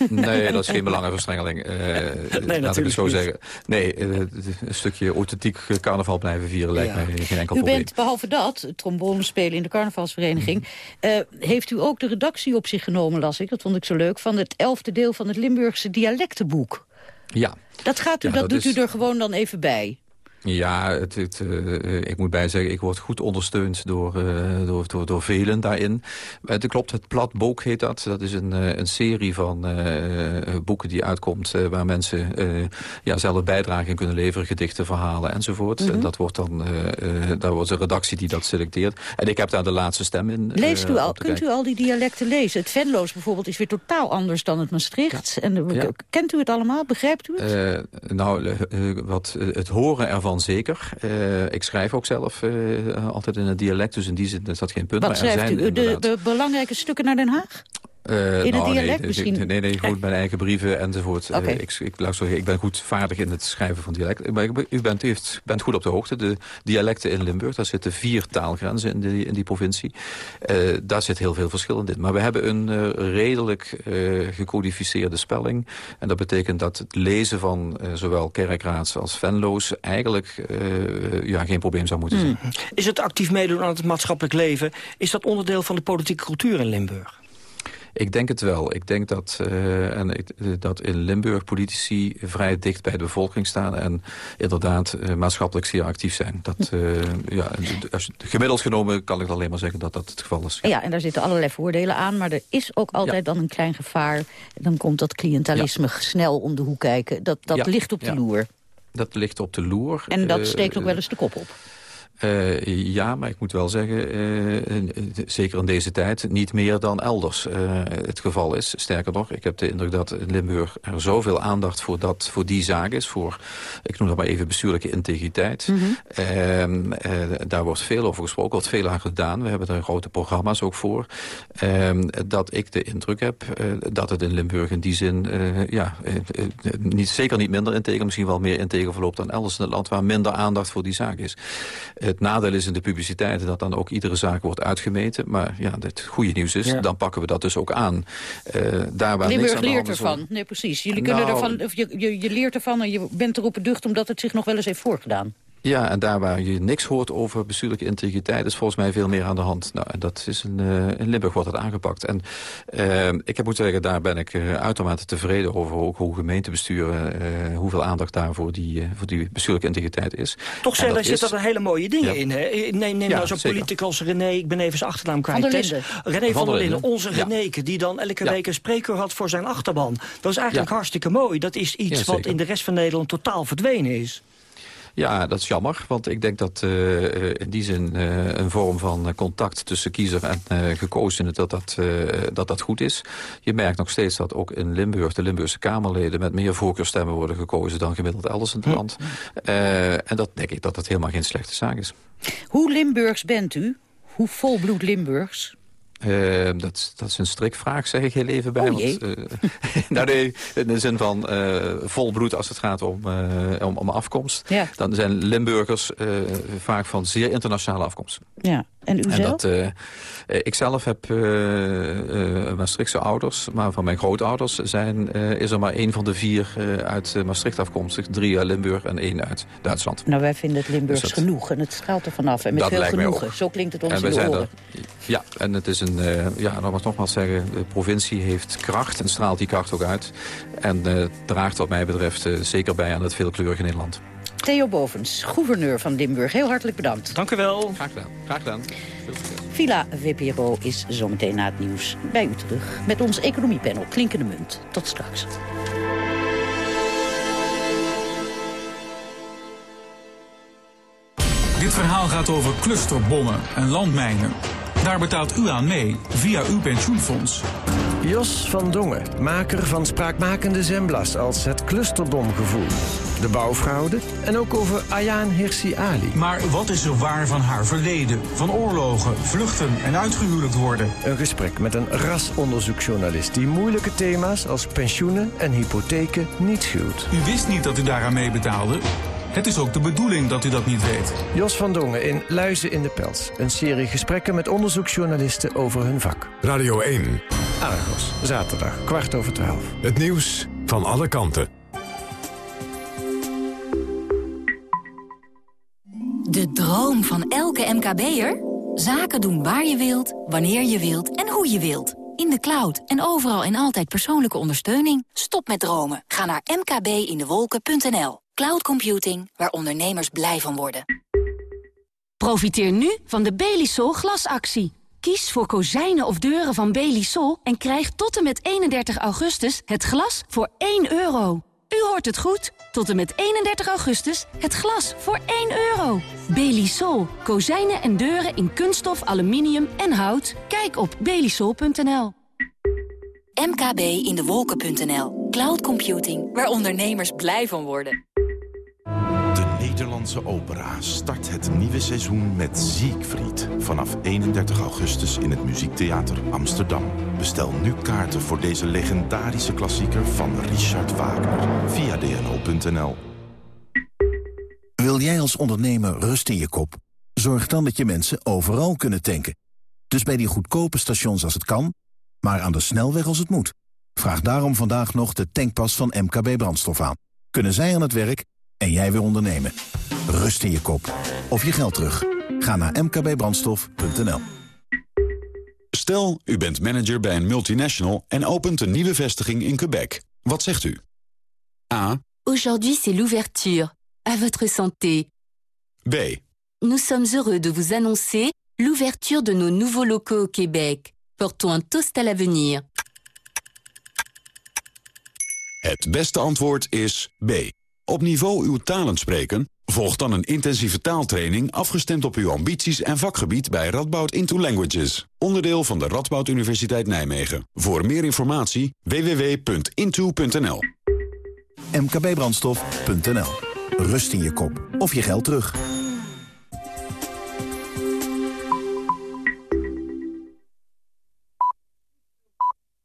Speaker 31: Nee, dat is geen belangenverstrengeling. eh, laat ik het zo
Speaker 25: niet.
Speaker 31: zeggen. Nee, een stukje authentiek carnaval blijven vieren lijkt
Speaker 27: Ja.
Speaker 31: mij geen enkel
Speaker 27: U
Speaker 31: probleem.
Speaker 27: bent behalve dat, trombone spelen in de carnavalsvereniging...
Speaker 31: Mhm.
Speaker 27: eh, heeft u ook de redactie op zich genomen, las ik. Dat vond ik zo leuk. Van het elfde deel van het Limburgse dialectenboek.
Speaker 31: Ja.
Speaker 27: Dat, gaat u,
Speaker 31: Ja,
Speaker 27: dat,
Speaker 31: dat
Speaker 27: doet
Speaker 31: is-
Speaker 27: u er gewoon dan even bij.
Speaker 31: Ja, het, het, eh, ik moet bijzeggen, ik word goed ondersteund door, eh, door, door, door velen daarin. Eh, Het klopt, het Platboek heet dat. Dat is een, eh, een serie van boeken die uitkomt... waar mensen ja, zelf bijdrage in kunnen leveren. Gedichten, verhalen enzovoort.
Speaker 27: Mhm.
Speaker 31: En dat wordt dan, daar wordt een redactie die dat selecteert. En ik heb daar de laatste stem in.
Speaker 27: Leest u al, kunt u al die dialecten lezen? Het Venloos bijvoorbeeld is weer totaal anders dan het Maastrichts. En
Speaker 31: Ja.
Speaker 27: Kent u het allemaal? Begrijpt u het?
Speaker 31: Nou, wat, het horen ervan zeker. Eh, ik schrijf ook zelf eh, altijd in het dialect, dus in die zin is dat geen punt.
Speaker 27: Wat
Speaker 31: maar er
Speaker 27: schrijft
Speaker 31: zijn
Speaker 27: u? De belangrijke stukken naar Den Haag? In het
Speaker 31: nou,
Speaker 27: dialect
Speaker 31: nee,
Speaker 27: misschien?
Speaker 31: Nee, nee, goed, mijn eigen brieven enzovoort. Eh, ik, ik, luister, ik ben goed vaardig in het schrijven van dialect. Maar u bent, u heeft- bent goed op de hoogte. De dialecten in Limburg, daar zitten vier taalgrenzen in die, in die provincie. Eh, daar zit heel veel verschil in. Maar we hebben een eh, redelijk eh, gecodificeerde spelling. En dat betekent dat het lezen van eh, zowel kerkraads als Venlo's... eigenlijk eh, ja, geen probleem zou moeten zijn.
Speaker 25: Is het actief meedoen aan het maatschappelijk leven... is dat onderdeel van de politieke cultuur in Limburg?
Speaker 31: Ik denk het wel. Ik denk dat, eh, en ik, eh, dat in Limburg politici vrij dicht bij de bevolking staan... en inderdaad eh, maatschappelijk zeer actief zijn. Dat, eh, ja, als- gemiddeld genomen kan ik alleen maar zeggen dat dat het geval is.
Speaker 27: Ja, en daar zitten allerlei voordelen aan, maar er is ook altijd dan een klein gevaar. Dan komt dat cliëntalisme snel om de hoek kijken. Dat, dat
Speaker 31: Ja,
Speaker 27: ligt op de loer.
Speaker 31: Dat ligt op de loer.
Speaker 27: En dat steekt ook wel eens de kop op.
Speaker 31: Eh, ja, maar ik moet wel zeggen, eh, zeker in deze tijd, niet meer dan elders eh, het geval is. Sterker nog, ik heb de indruk dat in Limburg er zoveel aandacht voor, dat, voor die zaak is. Voor, ik noem dat maar even bestuurlijke integriteit. Ehm, eh, daar wordt veel over gesproken, wordt veel aan gedaan. We hebben daar grote programma's ook voor. Ehm, dat ik de indruk heb dat het in Limburg in die zin, ja, niet, zeker niet minder integer, misschien wel meer integer verloopt dan elders in het land, waar minder aandacht voor die zaak is. Het nadeel is in de publiciteit dat dan ook iedere zaak wordt uitgemeten. Maar ja, het goede nieuws is,
Speaker 27: Ja.
Speaker 31: dan pakken we dat dus ook aan. Eh, daar waar
Speaker 27: Limburg leert ervan. Nee, precies. Jullie kunnen
Speaker 31: Nou,
Speaker 27: ervan, of je, je, je leert ervan en je bent erop beducht omdat het zich nog wel eens heeft voorgedaan.
Speaker 31: Ja, en daar waar je niks hoort over bestuurlijke integriteit... is volgens mij veel meer aan de hand. Nou, en dat is een, eh, in Limburg wordt dat aangepakt. En eh, ik heb moeten zeggen, daar ben ik eh, uitermate tevreden over... ook hoe gemeentebesturen, eh, hoeveel aandacht daar voor die, voor die bestuurlijke integriteit is.
Speaker 25: Toch zijn,
Speaker 31: dat
Speaker 25: er zitten
Speaker 31: is-
Speaker 25: er hele mooie dingen
Speaker 31: Ja.
Speaker 25: in. Hè? Neem, neem
Speaker 31: Ja,
Speaker 25: nou zo'n politicus René, ik ben even zijn achternaam kwijt.
Speaker 27: Van der
Speaker 25: Tess.
Speaker 27: Linden.
Speaker 25: René
Speaker 31: Van
Speaker 25: van der Linden,
Speaker 31: Linden.
Speaker 25: onze
Speaker 31: Ja.
Speaker 25: Reneke... die dan elke
Speaker 31: Ja.
Speaker 25: week een spreker had voor zijn achterban. Dat is eigenlijk
Speaker 31: Ja.
Speaker 25: hartstikke mooi. Dat is iets
Speaker 31: Ja,
Speaker 25: wat in de rest van Nederland totaal verdwenen is.
Speaker 31: Ja, dat is jammer, want ik denk dat eh, eh, in die zin eh, een vorm van contact tussen kiezer en eh gekozenen, dat dat, eh, dat dat goed is. Je merkt nog steeds dat ook in Limburg de Limburgse Kamerleden met meer voorkeurstemmen worden gekozen dan gemiddeld elders in het land. Eh, en dat denk ik dat dat helemaal geen slechte zaak is.
Speaker 27: Hoe Limburgs bent u? Hoe volbloed Limburgs?
Speaker 31: Eh, dat, dat is een strikvraag, zeg ik heel even bij.
Speaker 27: Oh
Speaker 31: want, eh, nou nee, in de zin van eh vol bloed als het gaat om, eh, om, om afkomst.
Speaker 27: Ja.
Speaker 31: Dan zijn Limburgers eh, vaak van zeer internationale afkomst.
Speaker 27: Ja. En u
Speaker 31: En
Speaker 27: zelf?
Speaker 31: dat, eh, eh, ik zelf heb eh Maastrichtse ouders, maar van mijn grootouders zijn, is er maar één van de vier uit Maastricht afkomstig. Drie uit Limburg en één uit Duitsland.
Speaker 27: Nou, wij vinden het Limburgs
Speaker 31: Dus dat-
Speaker 27: genoeg en het straalt er vanaf. En met veel genoegen. Zo klinkt het ons
Speaker 31: En
Speaker 27: in de
Speaker 31: zijn
Speaker 27: oren.
Speaker 31: er, ja, en het is een, ja, nog maar nogmaals zeggen, de provincie heeft kracht en straalt die kracht ook uit. En draagt wat mij betreft zeker bij aan het veelkleurige Nederland.
Speaker 27: Theo Bovens, gouverneur van Limburg. Heel hartelijk bedankt.
Speaker 25: Dank u wel.
Speaker 31: Graag gedaan. Graag gedaan.
Speaker 27: Villa VPRO is zometeen na het nieuws bij u terug. Met ons economiepanel Klinkende Munt. Tot straks.
Speaker 32: Dit verhaal gaat over clusterbommen en landmijnen. Daar betaalt u aan mee via uw pensioenfonds.
Speaker 33: Jos van Dongen, maker van spraakmakende zemblas als het clusterbomgevoel. De bouwfraude en ook over Ayaan Hirsi Ali.
Speaker 32: Maar wat is er waar van haar verleden? Van oorlogen, vluchten en uitgehuwelijkt worden?
Speaker 33: Een gesprek met een rasonderzoeksjournalist die moeilijke thema's als pensioenen en hypotheken niet schuwt.
Speaker 32: U wist niet dat u daaraan meebetaalde? Het is ook de bedoeling dat u dat niet weet.
Speaker 33: Jos van Dongen in Luizen in de Pels. Een serie gesprekken met onderzoeksjournalisten over hun vak.
Speaker 1: Radio 1.
Speaker 33: Argos, zaterdag, kwart over twaalf.
Speaker 1: Het nieuws van alle kanten.
Speaker 34: De droom van elke MKB'er? Zaken doen waar je wilt, wanneer je wilt en hoe je wilt. In de cloud en overal en altijd persoonlijke ondersteuning. Stop met dromen. Ga naar mkbindewolken.nl. Cloud computing, waar ondernemers blij van worden.
Speaker 35: Profiteer nu van de Belisol glasactie. Kies voor kozijnen of deuren van Belisol en krijg tot en met 31 augustus het glas voor 1 euro. U hoort het goed. Tot en met 31 augustus het glas voor 1 euro. Belisol. Kozijnen en deuren in kunststof, aluminium en hout. Kijk op belisol.nl.
Speaker 34: mkbindewolken.nl. Cloud computing, waar ondernemers blij van worden.
Speaker 16: Nederlandse opera start het nieuwe seizoen met Siegfried. Vanaf 31 augustus in het Muziektheater Amsterdam. Bestel nu kaarten voor deze legendarische klassieker van Richard Wagner. Via dno.nl
Speaker 36: Wil jij als ondernemer rust in je kop? Zorg dan dat je mensen overal kunnen tanken. Dus bij die goedkope stations als het kan, maar aan de snelweg als het moet. Vraag daarom vandaag nog de tankpas van MKB Brandstof aan. Kunnen zij aan het werk en jij weer ondernemen. Rust in je kop. Of je geld terug. Ga naar mkbbrandstof.nl
Speaker 1: Stel, u bent manager bij een multinational en opent een nieuwe vestiging in Quebec. Wat zegt u? A.
Speaker 15: Aujourd'hui c'est l'ouverture. À votre santé.
Speaker 1: B.
Speaker 15: Nous sommes heureux de vous annoncer l'ouverture de nos nouveaux locaux au Québec. Portons un toast à l'avenir.
Speaker 1: Het beste antwoord is B. Op niveau uw talen spreken? Volg dan een intensieve taaltraining afgestemd op uw ambities en vakgebied bij Radboud Into Languages. Onderdeel van de Radboud Universiteit Nijmegen. Voor meer informatie www.into.nl
Speaker 36: mkbbrandstof.nl Rust in je kop of je geld terug.